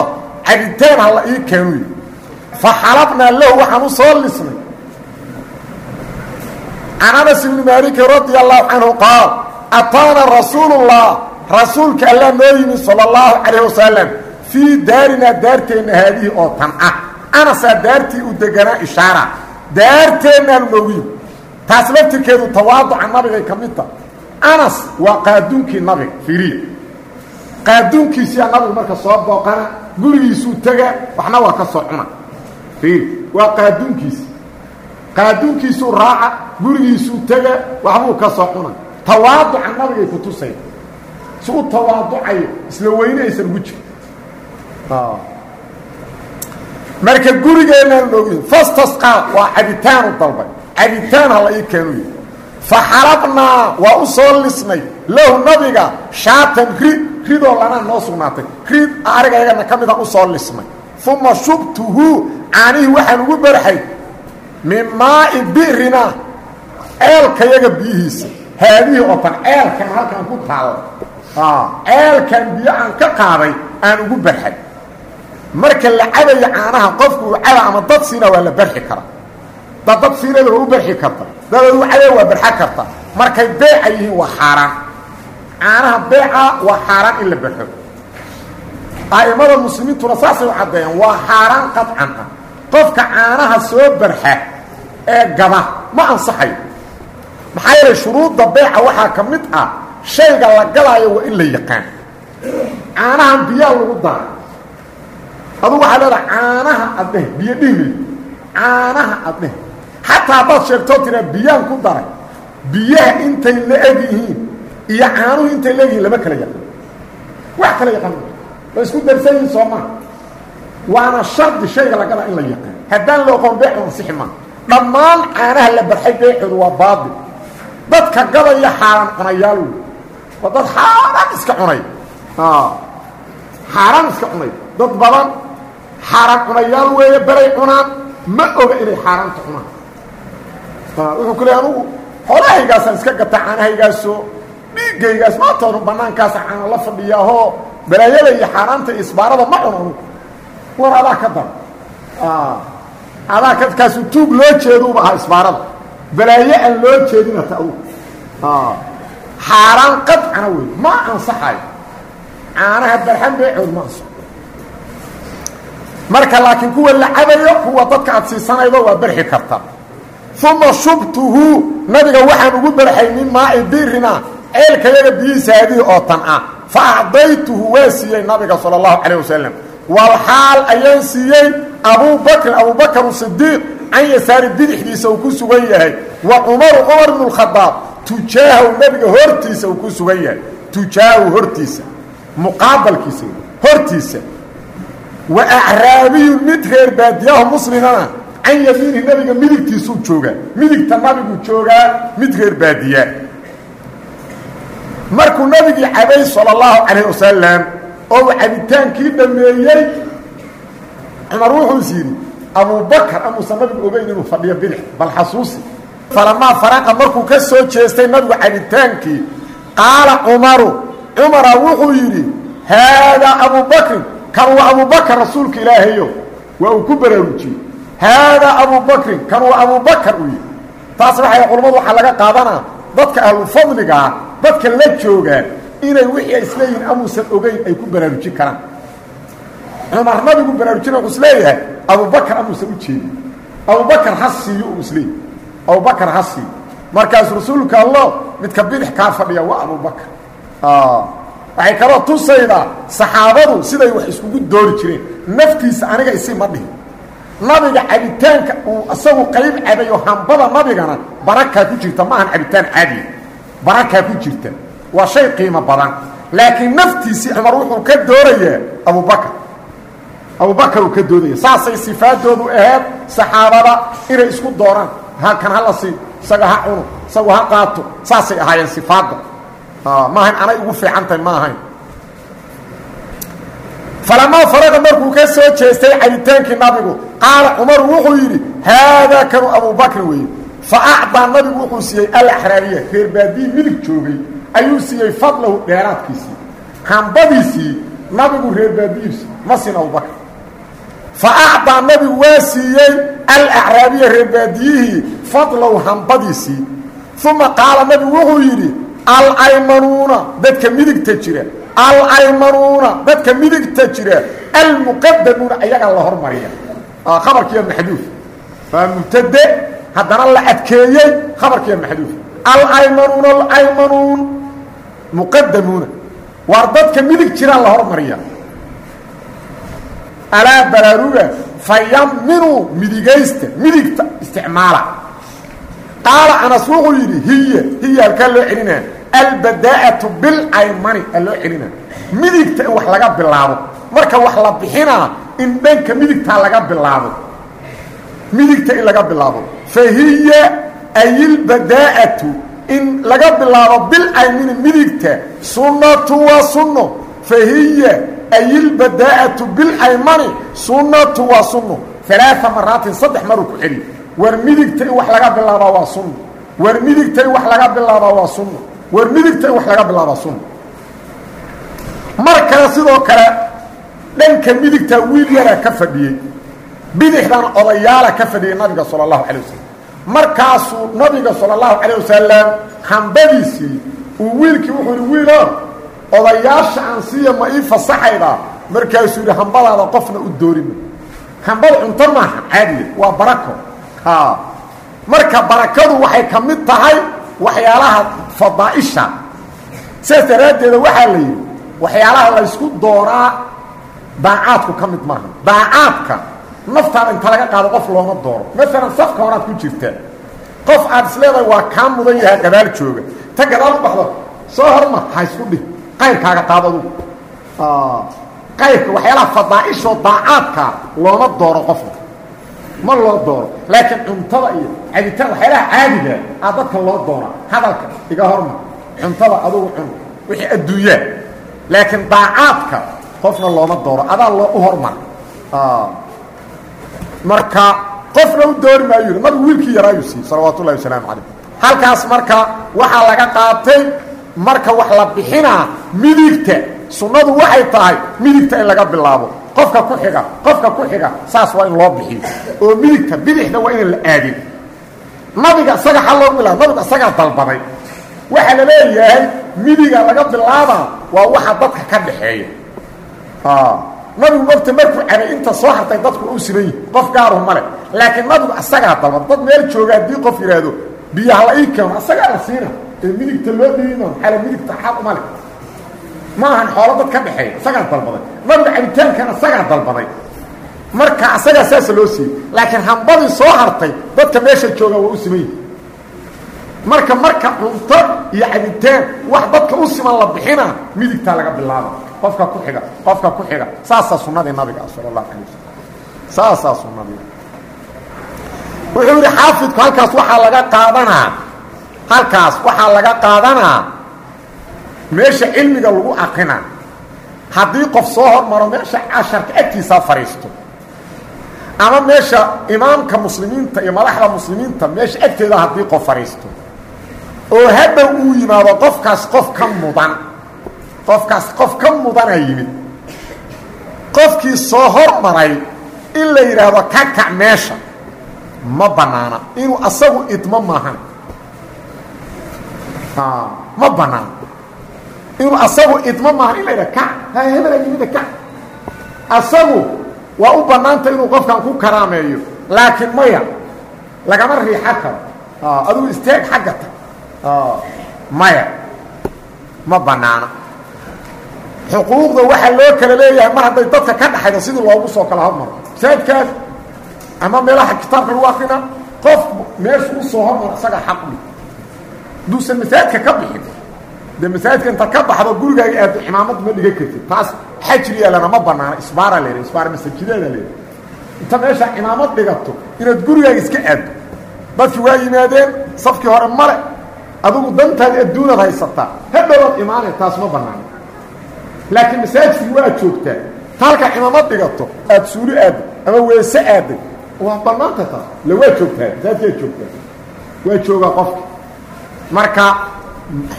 cabitaan ha ii keenu fa xalabnaa lahu waxaan u soo lisnay. Can anas ibni radia allahu canhu qaal ataana rasuulullah. Rasuulka allaa noo yimid sala allahu calayh wasalam fii daarinaa daarteenna haadihi oo tan ah. Anasaa daartii u deganaa ishaara daarteennaanu noogu yimid taas laftirkeedu tawaaduca nabigay ka mid taha anas waa qaaduunkii nabiga firiya qaaduunkiisiyaa nabigu marka soo booqana gurigiisuu tega waxna waa ka soo cuna. Fiiri waa qaaduunkiisi. Qaaduunkiisuu raaca gurigiisuu tega waxbuu ka soo cuna. Tawaaduca nabigay ku tusaya marka gurigeennaanu noogu yimi fastasqaa waa cabitaanu dalbay. Cabitaan ha la ii keenu yidhi fa xalabnaa waa u soo lisnay lahu nabiga shaatan rid ridoo lanaa noo sugnaatay. Rid arigaygana ka midaan u soo uma shubtuhu caanihii waxaan ugu barxay. Min maa'i bi'rina ceelkayaga biyihiisa. Haadihii oo tan ceelkan halkaan ku taalo. Ceelkan biyo aan ka qaaday aan ugu barxay marka la cabayo caanaha qofku caba ama dad siina waa la barxi karaa. Dad dad siinada waa u barxi karta. Dad u cabaya waa barxa karta. Markay beeca yihiin waa xaaraan. Caanaha beeca waa xaaraan in la barxo. A'imada muslimiintuna saasay u caddeeyaan waa xaaraan qadcan ah. Qofka caanaha soo barxa ee gaba ma ansaxayo. Maxaa yeelay shuruudda beeca waxaa ka mid ah shayga la galaayo waa in la yaqaan. Caanahan biyaa lagu dara adugu waxaa leedaha caanaha addheh biyo dhihmi caanaha addheh xataa haddaad sheegtoo tiraa biyaan ku daray biyaha intay la eg yihiin iyo caanuhu intay la egyihiin lama kala yaqaan wax kala yaqaan waa isku darsan yihiin soo maa waana shardi shayga lagala in la yaqaan haddaan la oqoon beecu ansixi maa dhammaan caanaha la barxay beecoodu waa baatil dadka gadaya xaaraan cunayaal wey waa dad xaaraan iska cunay xaaraan iska cunay dad badan xaaraan cunayaal weeye beray cunaan ma oga inay xaaraanta cunaan. Wuxuu ku leey anugu xoolahaygaasaan iska gata caanahaygaasoo dhiiggaygaas maantoodu bannaankaasa caana la fadhiyaahoo balaayada iyo xaaraanta iyo isbaarada ma cun anugu. War adaa ka dar adaa kakaasu tuug loo jeeduuba ahaa isbaarada. Balaaye aan loo jeedinata adugu xaaraan qadcana wey ma ansaxayo. Caanaha barxan beecood ma ansaxo marka laakiin kuwa la cabayo kuwa dadka aad siisanaydo waa barxi karta. Uma shubtuhu nabiga waxaan ugu barxay min maai birina ceelkayaga biyihiisa haadihi oo tan ah. Fa acdaytuhu waa siiyey nabiga sala allahu calayh wasalam walxaal ayaan siiyey abubakrin abubakr sidiiq can yasaari bidixdiisa uu ku sugan yahay. Wa cumaru cumar bnu lkhadaab tujaahaw nabiga hortiisa uu ku sugan yahay. Tujaahaw hortiisa muqaabalkiisa hortiisa wa acraabiyun mid reer baadiyaha muslimana. Can yamiinihi nabiga midigtiisuu joogaa midigta nabiguu joogaa mid reer baadiyaa markuu nabigii cabay salى اllahu calayh wasalam oo uu cabitaankii dhameeyey cumar wuxuus yidhi abubakar amuusan nabigu ogeyn inuu fadhiyo bidix bal xasuusi. Falamaa faraqa markuu ka soo jeestay nabigu cabitaankii qaala cumaru cumara wuxuu yidhi haadaa abubakrin kan waa abubakar rasuulka ilaahayo waa uu ku baraarujiyey. Haadaa abubakrin kan waa abubakar uu yidhi. Taas waxay culammadu waxaa laga qaadanaa dadka ahlufadligaa dadka la joogaa inay wixii ay isleeyihiin amuusan ogeyn ay ku baraarujin karaan. Cumar nabigu baraarujina wuxuu is leeyahay abubakar amuusan u jeedin. Abubakar ha siiyo uu isleeyahy abubakar ha siiyo markaas rasuulka allo midka bidix kaa fadhiya waa abubakar waxay kaloo tusaydaa saxaabadu siday wax iskugu doori jireen. Naftiisa aniga isi ma dhihin. Nabiga cabitaanka uu isagu qayb cabayo hambada nabigana barakaa ku jirta. Ma ahan cabitaan caadiya barakaa ku jirta. Waa shay qiimo badan. Laakiin naftiisii cumar wuxuu ka doorayaa abubakar abubakar uu ka doodaya saasay sifaadoodu ahayd saxaabada inay isku dooraan. Halkan hala sii isaga ha cuno. Isagu ha qaato. Saasay ahaayeen sifaadda maahayn anay ugu fiicantahay ma ahayn. Falamaa faraqa markuu ka soo jeestay cabitaankii nabigu qaala cumaru wuxuu yidhi haadaa kanu abubakrin weeye. Fa acdaa nabigu wuxuu siiyey alaxraabiya reer baadiyi midig joogay ayuu siiyey fadlahu dheeraadkiisii. Hambadiisii nabigu reer baadiyiisi ma siin abubakr fa acdaa nabigu waa siiyey alacraabiya reer baadiyihii fadlahu hambadiisii. Uma qaala nabigu wuxuu yidhi alaymanuuna dadka midigta jira. Alaymanuuna dadka midigta jira. Almuqadamuuna ayagaa la hormariya. Khabarkiiya maxduuf waa mubtade haddana la adkeeyey khabarkiiya maxduuf alaymanuuna alaymanuun muqadamuuna waar dadka midig jiraa la hormariya. Alaa baraaruga fayaminuu midigaysta midigta isticmaala qaala anas wuxuu yidhi hiya hiya halkaa loo celinaa. Albadaa'atu bilaymani aa loo bilaabo. Marka wax la bixinaa in dhanka midigtaa laga bilaabo. Midigta in laga bilaabo. Fa hiya ayilbadaa'atu in laga bilaabo bilaymini midigta sunnatu waa sunno fa hiya ayilbadaa'atu bilaymani sunnatu waa sunno alaaثa maraatin saddex maruu ku celi war midigtay wax laga bilaabaa waa sunna. War midigtay wax laga bilaabaa waa sunna. War wax laga bilaabaa sunna. Mar sidoo kale dhanka midigtaa wiil yaraa ka fadhiyey bidixdan odayaala ka fadhiyey nabiga sala allahu calay wasalam nabiga sala allahu calay wasalam uu wiilkii wuxuu wiilo odayaasha aan siiya ma ii fasaxaydaa markaasuu yidhi hambadaada qofna u doorima hambada cunto maaha caadiya waa barako marka barakadu waxay ka mid tahay waxyaalaha fadaaisha. Sidaas daraaddeeda waxaa la yidhi waxyaalaha laysku dooraa daacaadku ka mid maaha daacaadka naftaada inta laga qaado qof looma dooro. Maalan safka horaad ku jirtaa qof aad isleedahay waa kaa mudan yahay gadaal jooga. Ta gadaal u baxdo soo horma ha isku dhih qayrkaaga qaado adugu qayrka waxyaalaha fadaaishoo daacaadka looma dooro qofka ma loo dooro. Laakiin cuntada iyo cabitaan waxyaalaha caadiga aa dadka loo doonaa hadalka iga horma. Cuntada adugu cun wixii adduunyaa laakiin daacaadka qofna looma dooro. Adaa loo u hormar marka qofna u doori yidhi nabigu wiilkii yaraayuu siiyey salawaatu ullahi wasalaamu calayh. Halkaas marka waxaa laga qaatay marka wax la bixinaa midigta. Sunnadu waxay tahay midigta in laga bilaabo qofka ku xiga qofka ku xiga saas waa in loo bixiyo. Oo midigta bidixda waa inaan la aadin. Nabiga isaga xal loogu bilaaba nabiga isagaa dalbaday. Waxaa la leeyahay midiga laga bilaabaa waa waxa dadka ka dhaxeeya nabigu mogta markuu cabay inta soo hartay dadku u siman yihi qof gaaruhu male laakiin nabigu isagaa dalbada dad meel jooga haddii qof yidhaahdo biyaha la ii keeno isagaa la siina. Ee midigta loo dhiima maxaa midigta xal umale ma ahan xoolo dad ka dhexeeya isagaa dalbaday. Nabiga cabitaankana isagaa dalbaday. Marka isagaa saasa loo siiyey laakiin hambadii soo hartay dadka meesha jooga waa u siman marka marka cunto iyo cabitaan wax dadka u siman la bixina midigtaa laga bilaaba qofka ku xiga qofka ku xiga. Saasaa sunnadii nabiga sala allahu alay wasalam saasaa sunnadii. Wuxuu yidhi xaafidku halkaas waxaa laga qaadanaa. Halkaas waxaa laga qaadanaa meesha cilmiga lagu aqrina. Haddii qof soo hormaro meesha casharka agtiisaa fadhiisto ama meesha imaamka muslimiinta iyo madaxda muslimiinta meesha agteeda haddii qof fadhiisto oo hadhow uu yimaado qofkaas qof ka mudan. Qofkaas qof ka mudana yimid. Qofkii soo hormaray in la yidhaahdo ka kac meesha. Ma bannaana inuu asagu idmo maahan. Ma bannaana inuu asagu idmo maahan in la yidhahdo kac ha hebela yimida kac asagu waa u bannaanta inuu qofkan ku karaameeyo. Laakiin maya lagama riixa karo. Adigu istaag xagga ta. Maya ma bannaana xuquuqda waxaa loo kala leeyahay mar hadday dadka ka dhaxaydo sidii loogu soo kala hormaro masaajidkaas ama meelaha kitaabka lagu akrina qof meeshu u soo hormaro isagaa xaq u haduusan masaajidka ka bixin dee masaajidka inta ka baxdo gurigaaga aado cimaamad ma dhiga kartid. Taas xajri yeelana ma banaana isbaara leeha isbaara masajideeda leeha inta meesha cimaamad dhigato inaad gurigaaga iska aado dadkii waa yimaadeen safkii hore male adigu dantaadi adduunaad haysataa hadhowad imaanay taas ma banaana. Laakiin masaajidkii waa joogtaa ta halkaa cimaamad dhigato aada suuli aadday ama weese aadday waa bannaanta taas. La waa joogtaa masaajidkaa joogtaa. Waa joogaa qofka marka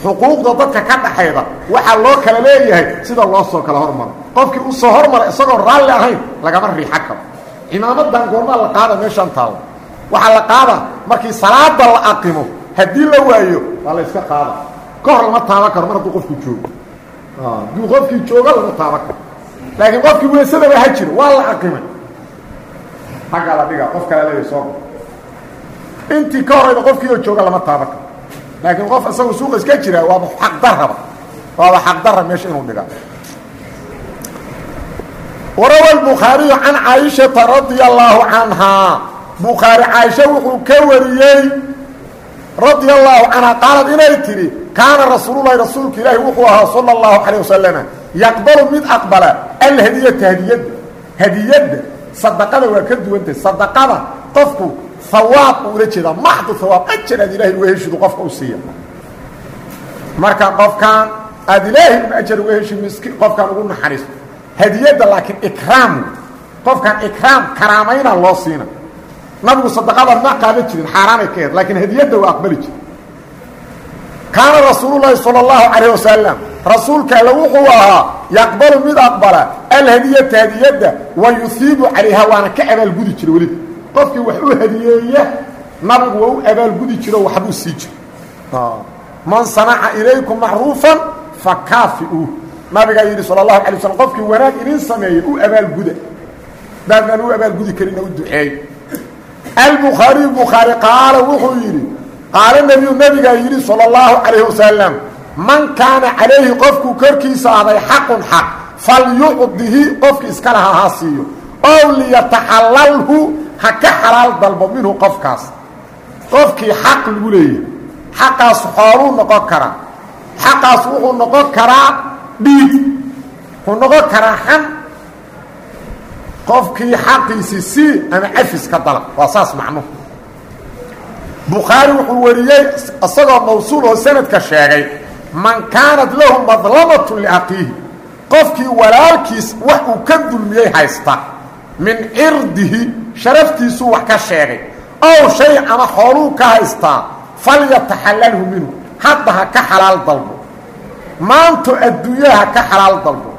xuquuqda dadka ka dhaxayda waxaa loo kala leeyahay sida loo kala hormaro qofkii u soo isagoo raalli ahayn lagama riixa karo. Cimaamadan goormaa la qaada meeshaan taalo waxaa la qaada markii salaada la aqimo haddii la waayo waa la yska qaada. Ka hor lama taaban karo mar hadduu qofku joogo. Hadduu qofkii joogo lama taaban karo. Laakiin qofkii weysadaba ha jiro waa la aqimay. Xaggaa la dhiga qof kala leeyahy soo intii ka horayda qofkiioo jooga lama taaban karo laakiin qof isagu suuqa iska jira waaba xaqdarraba waaba xaqdarra meesha inuu dhigaa warawa albukhaariyu can caaishata radia allaahu canhaa bukhaari caaisha wuxuu ka wariyey radia allaahu canhaa qaalad inay tidhi kaana rasuululahi rasuulka ilaahi wuxuu ahaa sala allahu calayh wasalama yaqbalu mid aqbala alhadiyata hadiyadda hadiyadda sadaqada waa ka duwantahay sadaqada qofku hawaab uu ula jeedaa. Maxdu hawaab ajar aad ilaahay uga heshidu qofka u siiya marka qofkaan aad ilaahay uga ajar uga heshi miski qofkaan ugu naxariisto hadiyadda laakiin ikraam. Qofkaan ikraam karaamayna loo siina. Nabigu sadaqada ma qaadan jirin xaaraanay ka ahed laakiin hadiyadda waa aqbali jiri kaana rasuululahi salى اllahu calayh wasalam rasuulka alle wuxuu ahaa yaqbalu mid aqbala alhadiyata hadiyadda wa yuhiibu calayha waana ka abaalgudi jira weliba qofkii wax u hadiyeeya nabigu waa u abaalgudi jiro waxbuu sii jiro man sanaca ilaykum macruufan fakaafi'uuh nabigaa yidhi sal اlahu alay slam qofkii wanaag idin sameeyey u abaalguda daadaan u abaalgudi karina u duceey albukhaariyu bukhaari qaala wuxuu yidhi qaala nebiyu nabigaa yidhi salى اllahu calayh wasalam man kaana calayhi qofkuu korkiisa ahday xaqun xaq falyucdihi qofkii iska laha ha siiyo ow liyataxalalhu ha ka xalaal dalbo minhu qofkaas. Qofkii xaq lagu leeyahay. Xaqaas xooluu noqon karaa xaqaas wuxuu noqon karaa dhiig. Wuxuu noqon karaa xan. Qofkii xaqiisii sii ama cafiska dalab. Waa saas macnuhu bukhaari wuxuu wariyey isagoo mawsuul oo sanadka sheegay man kaanat lahu madlamatun liaqiihi qofkii walaalkiis wax uu ka dulmiyey haysta. Min cirdihi sharaftiisuu wax ka sheegay. Ow shay ama xooluu ka haystaa falyataxallalhu minhu. Hadda ha ka xalaal dalbo. Maanto adduunyaha ka xalaal dalbo.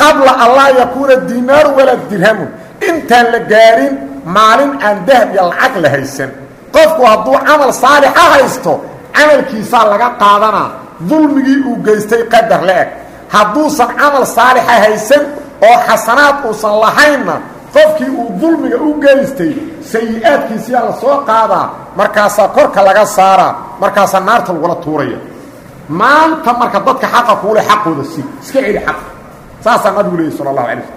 Qabla an laa yakuuna diinaaru walaa dirhamun intaan la gaarin maalin aan dahab iyo lacag la haysan. Qofku hadduu camal saalixa haysto camalkiisaa laga qaadanaa. Dulmigii uu geystay qadar la-eg hadduusan camal saalixa haysan oo xasanaad uusan lahaynna qofkii uu dulmiga u geystay sayi-aadkiisiyaa la soo qaadaa markaasaa korka laga saaraa markaasaa naarta lagula tuuraya. Maanta marka dadka xaqa kuule xaqooda si iska celi xaqa saasaa nabigu leeyay sala allahu alay slm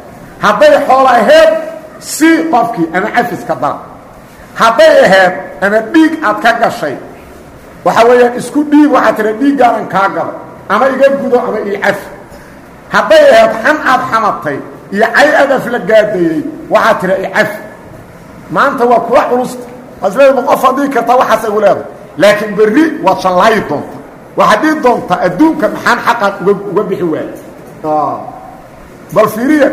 hadday xoolo aheyd si qofkii ama cafiska dara hadday ahayd ama dhiig aad ka gashay. Waxa weeyaan isku dhiig waxaa tira dhiiggaanan kaa galo ama iga gudo ama ii cafi hadday ahayd xan aad xamatay iyo cay adaf la gaadayey waxaa tira i cafi maanta waa kuwa culusta asleed ma qof haddii karta waxaas igu leedahay laakiin berri waad shallaayi doonta waxaad dhihi doontaa adduunka maxaan xaqaan uga bixi waaya bal fiiriya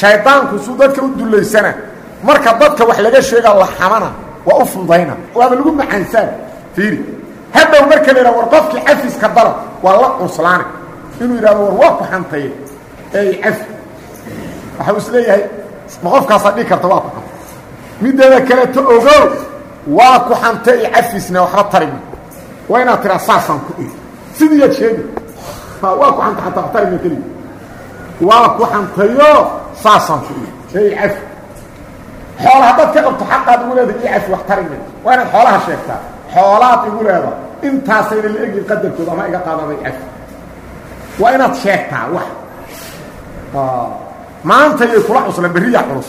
shaydaanku suu dadka u dullaysana marka dadka wax laga sheega la xamana waa u fudayna waaba lagu macaansaan fiiri hadhow marka la yidhaha war qofkii cafiska dalab waa la cuslaane inuu yidhahdo war waa ku xantaye ey cafi waxau is leeyahay ma qofkaasaa dhigi karta waa ku xantay mideeda kaleto ogow waa ku xantay i cafisna waxba tarimi waa inaad tiraa saasaan ku iri. Sidiiyaad sheegi. Waa ku xantay ataa tarima keligi waa ku xantayo saasaan ku iri. Ey cafi. Xoola haddaad ka qabto xaqaad igu leedahay i cafi wax tarime waa inaad xoolaha sheegtaa. Xoolaad igu leeda intaasayna la egin qadarkooda ama iga qaadaday cafi. Waa inaad sheegtaa wax maanta yay kula cusleen beriya culus.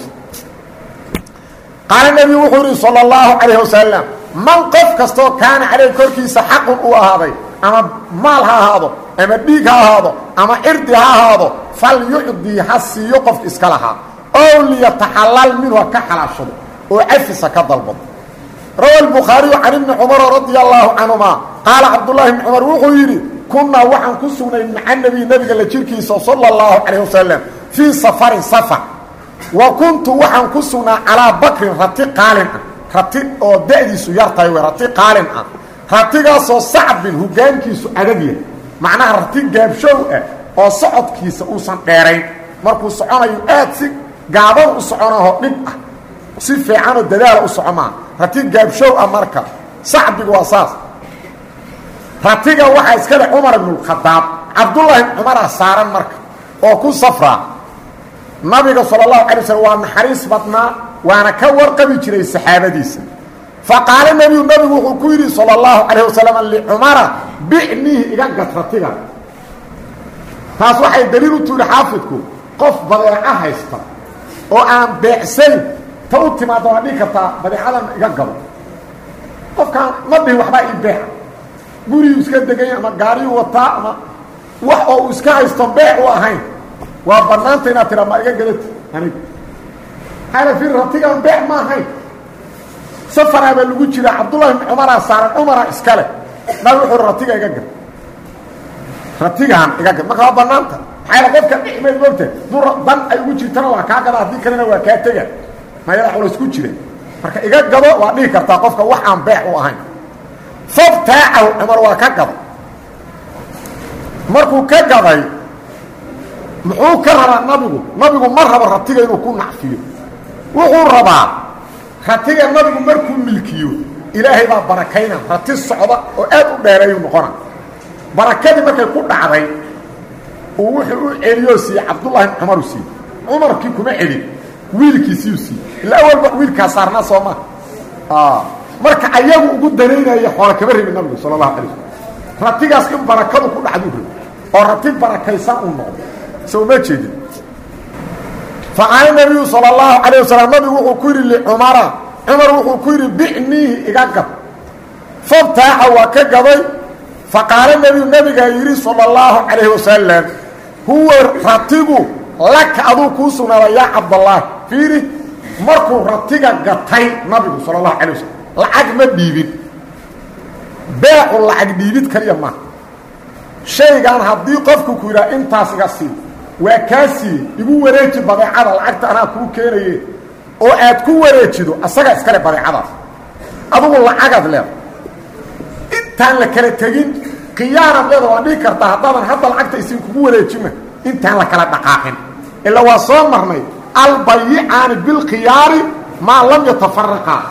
Qaala nebigu wuxuu yidhi sala allahu calayh man qof kasto kaana caleyh korkiisa xaqun u ahaaday ama maal ha ahaado ama dhiig ha ahaado ama cirdi ha ahaado fal yucdii ha siiyo qof iska lahaa. Ow liyataxallal minhu ka xalaashado oo cafisa ka dalbado rawa lbukhaariyu an ibni cumaro radia allaahu canhumaa qaala cabdullaahi ibni cumar wuxuu yidhi kunnaa waxaan ku sugnay maca nebiy nebiga la jirkiisa sala allahu calayh wasalam fii safarin safar wa kuntu waxaan ku sugnaa calaa bakrin rati qaalin ah. Rati oo da'diisu yartahay wey rati qaalin ah. Ratigaasoo sacbin hogaankiisu adag yahay. Macnaha rati gaabshow ah oo socodkiisa uusan dheerayn. Markuu soconayo aad si gaaban u soconaho dhib ah. Si fiicanoo dadaala u soco maa rati gaabshow ah marka. Sacbigu waa saas. Ratiga waxaa iskale cumar ibnulkhadaab cabdullaahi bn cumaraa saaran marka. Oo ku safraa nabiga sal اlahu alay slm waa naxariis badnaa waana ka warqabi jiray saxaabadiisa faqaala nebiyu nabigu wuxuu ku yidhi salى اlahu calayh wasalam licumara bicnihi iga gad ratiga taas waxay daliil u tuhi xaafidku qof badeeco haysta oo aan beecsayn ta u timaada waa dhihi kartaa badeecadan iga gado qofkaan ma dhihin waxbaa ii beeca guriyuu iska deganya ama gaariyuu wataa ama wax oo uu iska haysto beec u ahayn waa banaanta inaad tiraa ma iga gadati anig xalafin ratigaan beec ma ahayn. Safaraa baa lagu jiraa cabdullahi bn cumaraa saaran cumara iskale nabi wuxuu ratiga iga gad ratigaan iga gad marka waa banaanta maxaa yaele qofka dhicmeed mogta duu dan ay ugu jirtana waa kaa gada haddii kalena waa kaa tega mayada culays ku jira marka iga gado waa dhihi kartaa qofka wax aan beec u ahayn. Fabtaacahu cumar waa ka gaday. Markuu ka gaday muxuu ka rabaa nabigu? Nabigu ma rabo ratiga inuu ku nacfiyo. Wuxuu rabaa ratiga nabigu markuu milkiyo ilaahay baa barakayna rati socda oo aad u dheereeyuu noqona barakadii markay ku dhacday uu wuxuu u celiyoo siiyey cabdullahi bn cumaru siiyey. Cumarkii kuma celin wiilkiisiiyuu siiyey. Ila awalba wiilkaa saarnaa soo maa marka ayagu ugu danaynaya xoola kama rebi nabigu sala allahu alay slm ratigaas in barakadu ku dhacduu rabi oo rati barakaysan uu noqdo soo ma jeedin. Faqaala nabiyu sala allahu calayh wasalam nabigu wuxuu ku yidhi licumara cumar wuxuu ku yidhi bicniihi iga gad fabtaaxa waa ka gaday faqaala nebiyu nabigaa yidhi sala allahu calayhi wasalam huwa ratigu laka aduu kuu sugnaada yaa cabdallaahi fiiri markuu ratiga gatay nabigu sala allahu calay wasalam lacag ma dhiibin. Beecu lacag dhiibid kaliya maaha shaygan haddii qofku ku yidhaha intaas iga sii waa kaa siiye igu wareeji badeecada lacagta anaa kuu keenaye oo aad ku wareejido asaga iskale badeecadaas adugu lacagaad leeda intaan la kala tegin khiyaaraad leeda waa dhihi kartaa haddaadan hadda lacagta isin kugu wareejima intaan la kala dhaqaaqin. Ilaa waa soo marnay albayicaani bilkhiyaari maa lam yatafaraqaa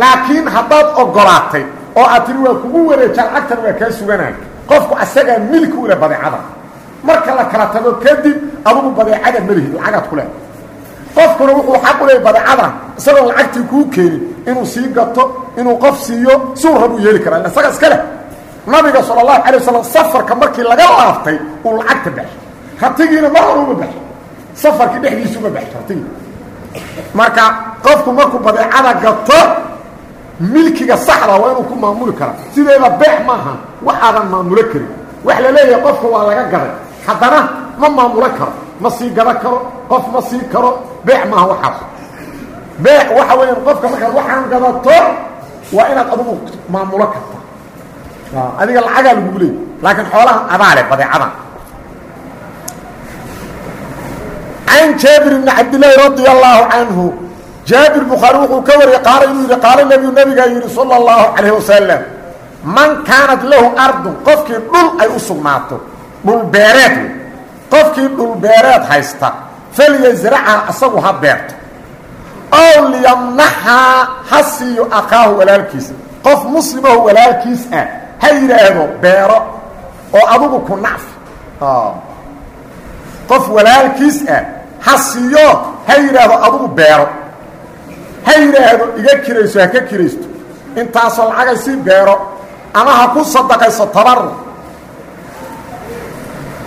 laakiin haddaad ogolaatay oo aad tiri waa kugu wareejaa lacagtan waa kaa suganaya qofku asagaa milki u leh badeecada marka la kala tago kadib adugu badeecada melihi lacagaad ku leh. Qofkuna wuxuu xaq u leeyay badeecada isagoon lacagtii kuu keenin inuu sii gato inuu qof siiyo suu rabuu yeeli karaa isaga iska leh. Nabiga sala allahu calay safarka markii laga laaftay uu lacagta baxay. Ratigiina mar hore uma baxay. Safarkii dhexdiisa uma baxay ratigii marka qofku markuu badeecada gato milkiga saxda waa inuu ku maamuli karaa. Sideeda beec maaha waxaadan maamulo karin. Wax la leeyahay qofka waa laga gaday haddana ma maamulo karo ma sii gado karo qof ma sii karo beec maaha waxaas. Beec waxa weeyaan qofka markaad waxaan gadato waa inaad adugu maamulo karta. Adiga lacagaa lagugu leey laakiin xoolahan adaa leh badeecadan can jaabir bni cabdillaahi radia allaahu canhu jaabir bukhaari wuxuu ka wariyey qaala inuu yidhi qaala nebiyu nabigaa yidhi sala allahu calayh wasalam man kaanat lahu ardun qofkii dhul ay u sugnaato dhul beereed. Wey qofkii dhul beereed haysta falyasraca asagu ha beerto. Ow liyamnaxaa ha siiyo akaahu walaalkiisa qof muslimaho walaalkiis ah ha yidhaahdo beero oo adugu ku nacfi qof walaalkiis ah ha siiyo ha yidhaahdo adugu beero. Ha yidhaahdo iga kirayso ha ka kiraysto. Intaasoo lacagay sii beero ama ha ku sadaqayso tabaru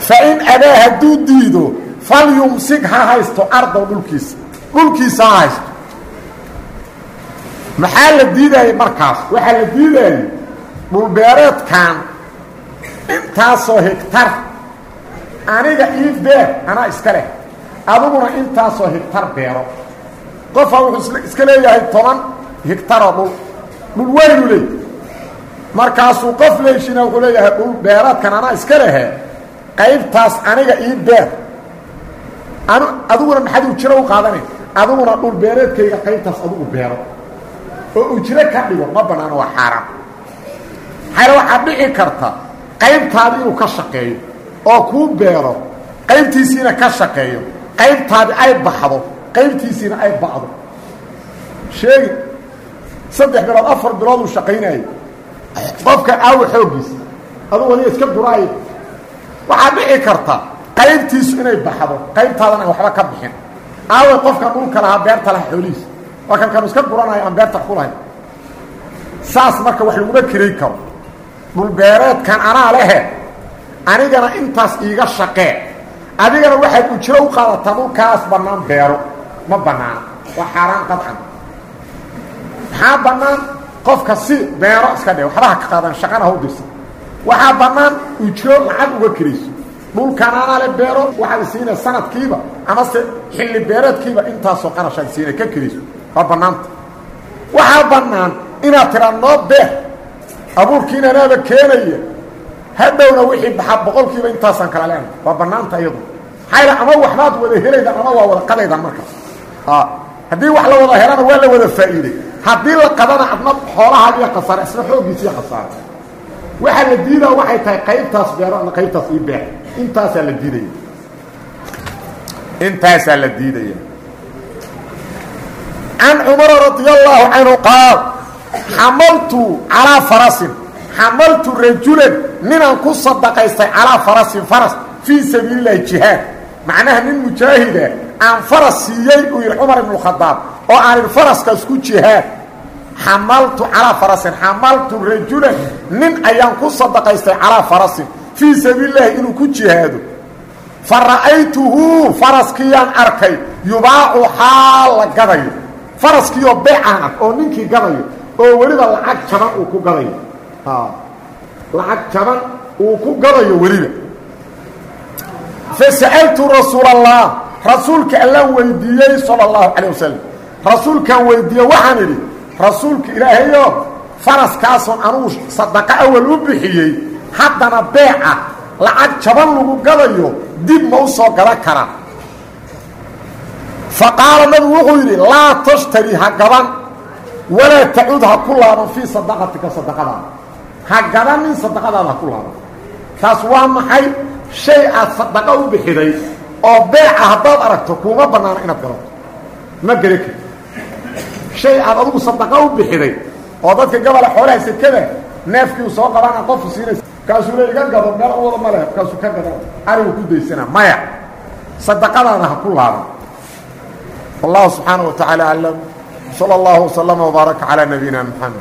fa in abaa hadduu diido falyumsig ha haysto ardow dhulkiisa dhulkiisa ha haysto maxaa la diidayay markaas waxaa la diidayay dhulbeereedkan intaasoo higtar aniga ii beer anaa iska leh adiguna intaasoo higtar beero qofaa wuxuu iska leeyahay toban higtaroo dhul dhul weynu leey markaasuu qof leeshina wuxuu leeyahay dhul beereedkan anaa iska lehe qaybtaas aniga ii beer. Adiguna maxaad ujiro u qaadanay? Adiguna dhul beereedkayga qaybtaas adigu beero. Oo ujro ka dhigo ma banaano waa xaaraan maxayna waxaad dhici karta qaybtaadi inuu ka shaqeeyo oo kuu beero qaybtiisiina ka shaqeeyo qaybtaadi ay baxdo qaybtiisiina ay ba'do. Sheegi saddex bilood afar bilood uu shaqaynayo qofka aawa xooggiisa aduu waliga iska guraayo waxaad dhici karta qaybtiisu inay baxdo qaybtaadan aan waxba ka bixin. Aaway qofkan dhulka lahaa beerta laha xoolihiisa waa kan kanu iska guranayo aan beerta ku lahayn. Saas marka wax laguma kiray karo. Dhulbeereedkan anaa lehe anigana intaas iiga shaqee. Adigana waxaad ujiro u qaadataa dhulkaas bannaan beero. Ma bannaana. Waa xaaraan qadcan maxaa bannaan? Qofka si beero iska dhe waxba ha ka qaadan. Shaqana ha u dirsan waxaa bannaan ujiro lacag uga kirayso. Dhulkan anaa le beero waxaad siinay sanadkiiba amase xilli beereedkiiba intaasoo qarashaad siinay ka kirayso. Waa bannaanta waxaa bannaan inaad tiraa noo beer. Abuurkiina anaaba keenaya hadhowna wixii baxa boqolkiiba intaasaan kala leena waa bannaanta iyadu. Maxayla ama waxbaad wada helaydan ama waa wada qadaydan markaas haddii wax la wada helana waa la wada faa'iiday. Haddii la qadana adna xoolahaagiiyo khasaare isna xooggiisiiyo khasaare waxaa la diidaa waxay tahay qaybtaas beero ama qaybtaas ii beer. Intaasaa la diidaya. Intaasaa la diidaya. Can cumara radi allahu canhu qaal xamaltu calaa farasin xamaltu rajulan ninaan ku sadaqaystay calaa farasin faras fii sabiili lahi jihaad. Macnaha nin mujaahida aan faras siiyey uu yidhi cumar ibnu khadaab oo aanin faraskaas ku jihaad xamaltu calaa farasin xamaltu rajulan nin ayaan ku sadaqaystay calaa farasin fii sabiililahi inuu ku jihaado fa ra'aytuhu faraskiyaan arkay yubaacu xaal la gadayo faraskiioo beecaan ah oo ninkii gadayo oo weliba lacag jaban uu ku gadayo lacag jaban uu ku gadayo weliba fasa'altu rasuul allah rasuulka allaan weydiiyey sala allahu calay wasalam rasuulkaan weydiiyey waxaan idhi rasuulka ilaahayo faraskaasoon anugu sadaqo awal u bixiyey haddana beeca lacag jaban lagu gadayo dib ma u soo gadan karaa fa qaala nabigu wuxuu yidhi laa tashtari ha gadan walaa tacud ha ku laaban fii sadaqatika sadaqadaada ha gadanin sadaqadaada ha ku laaban. Taas waa maxay? Shay aad sadaqo u bixiday oo beeca haddaad aragto kuuma bannaano inaad gadato ma geli karto shay aad adugu sadaqo u bixiday oo dadka gabala xoolaha sekada neefkii u soo qabana qofku siinaysa kaasuu le iga gado meel wada ma leh kaasuu ka gada arigu ku daysana maya sadaqadaada ha ku laaban wallahu subxaanaه wa taعaalى aclam salى اllahu وslama وbaaraka calى nabiyina mxamed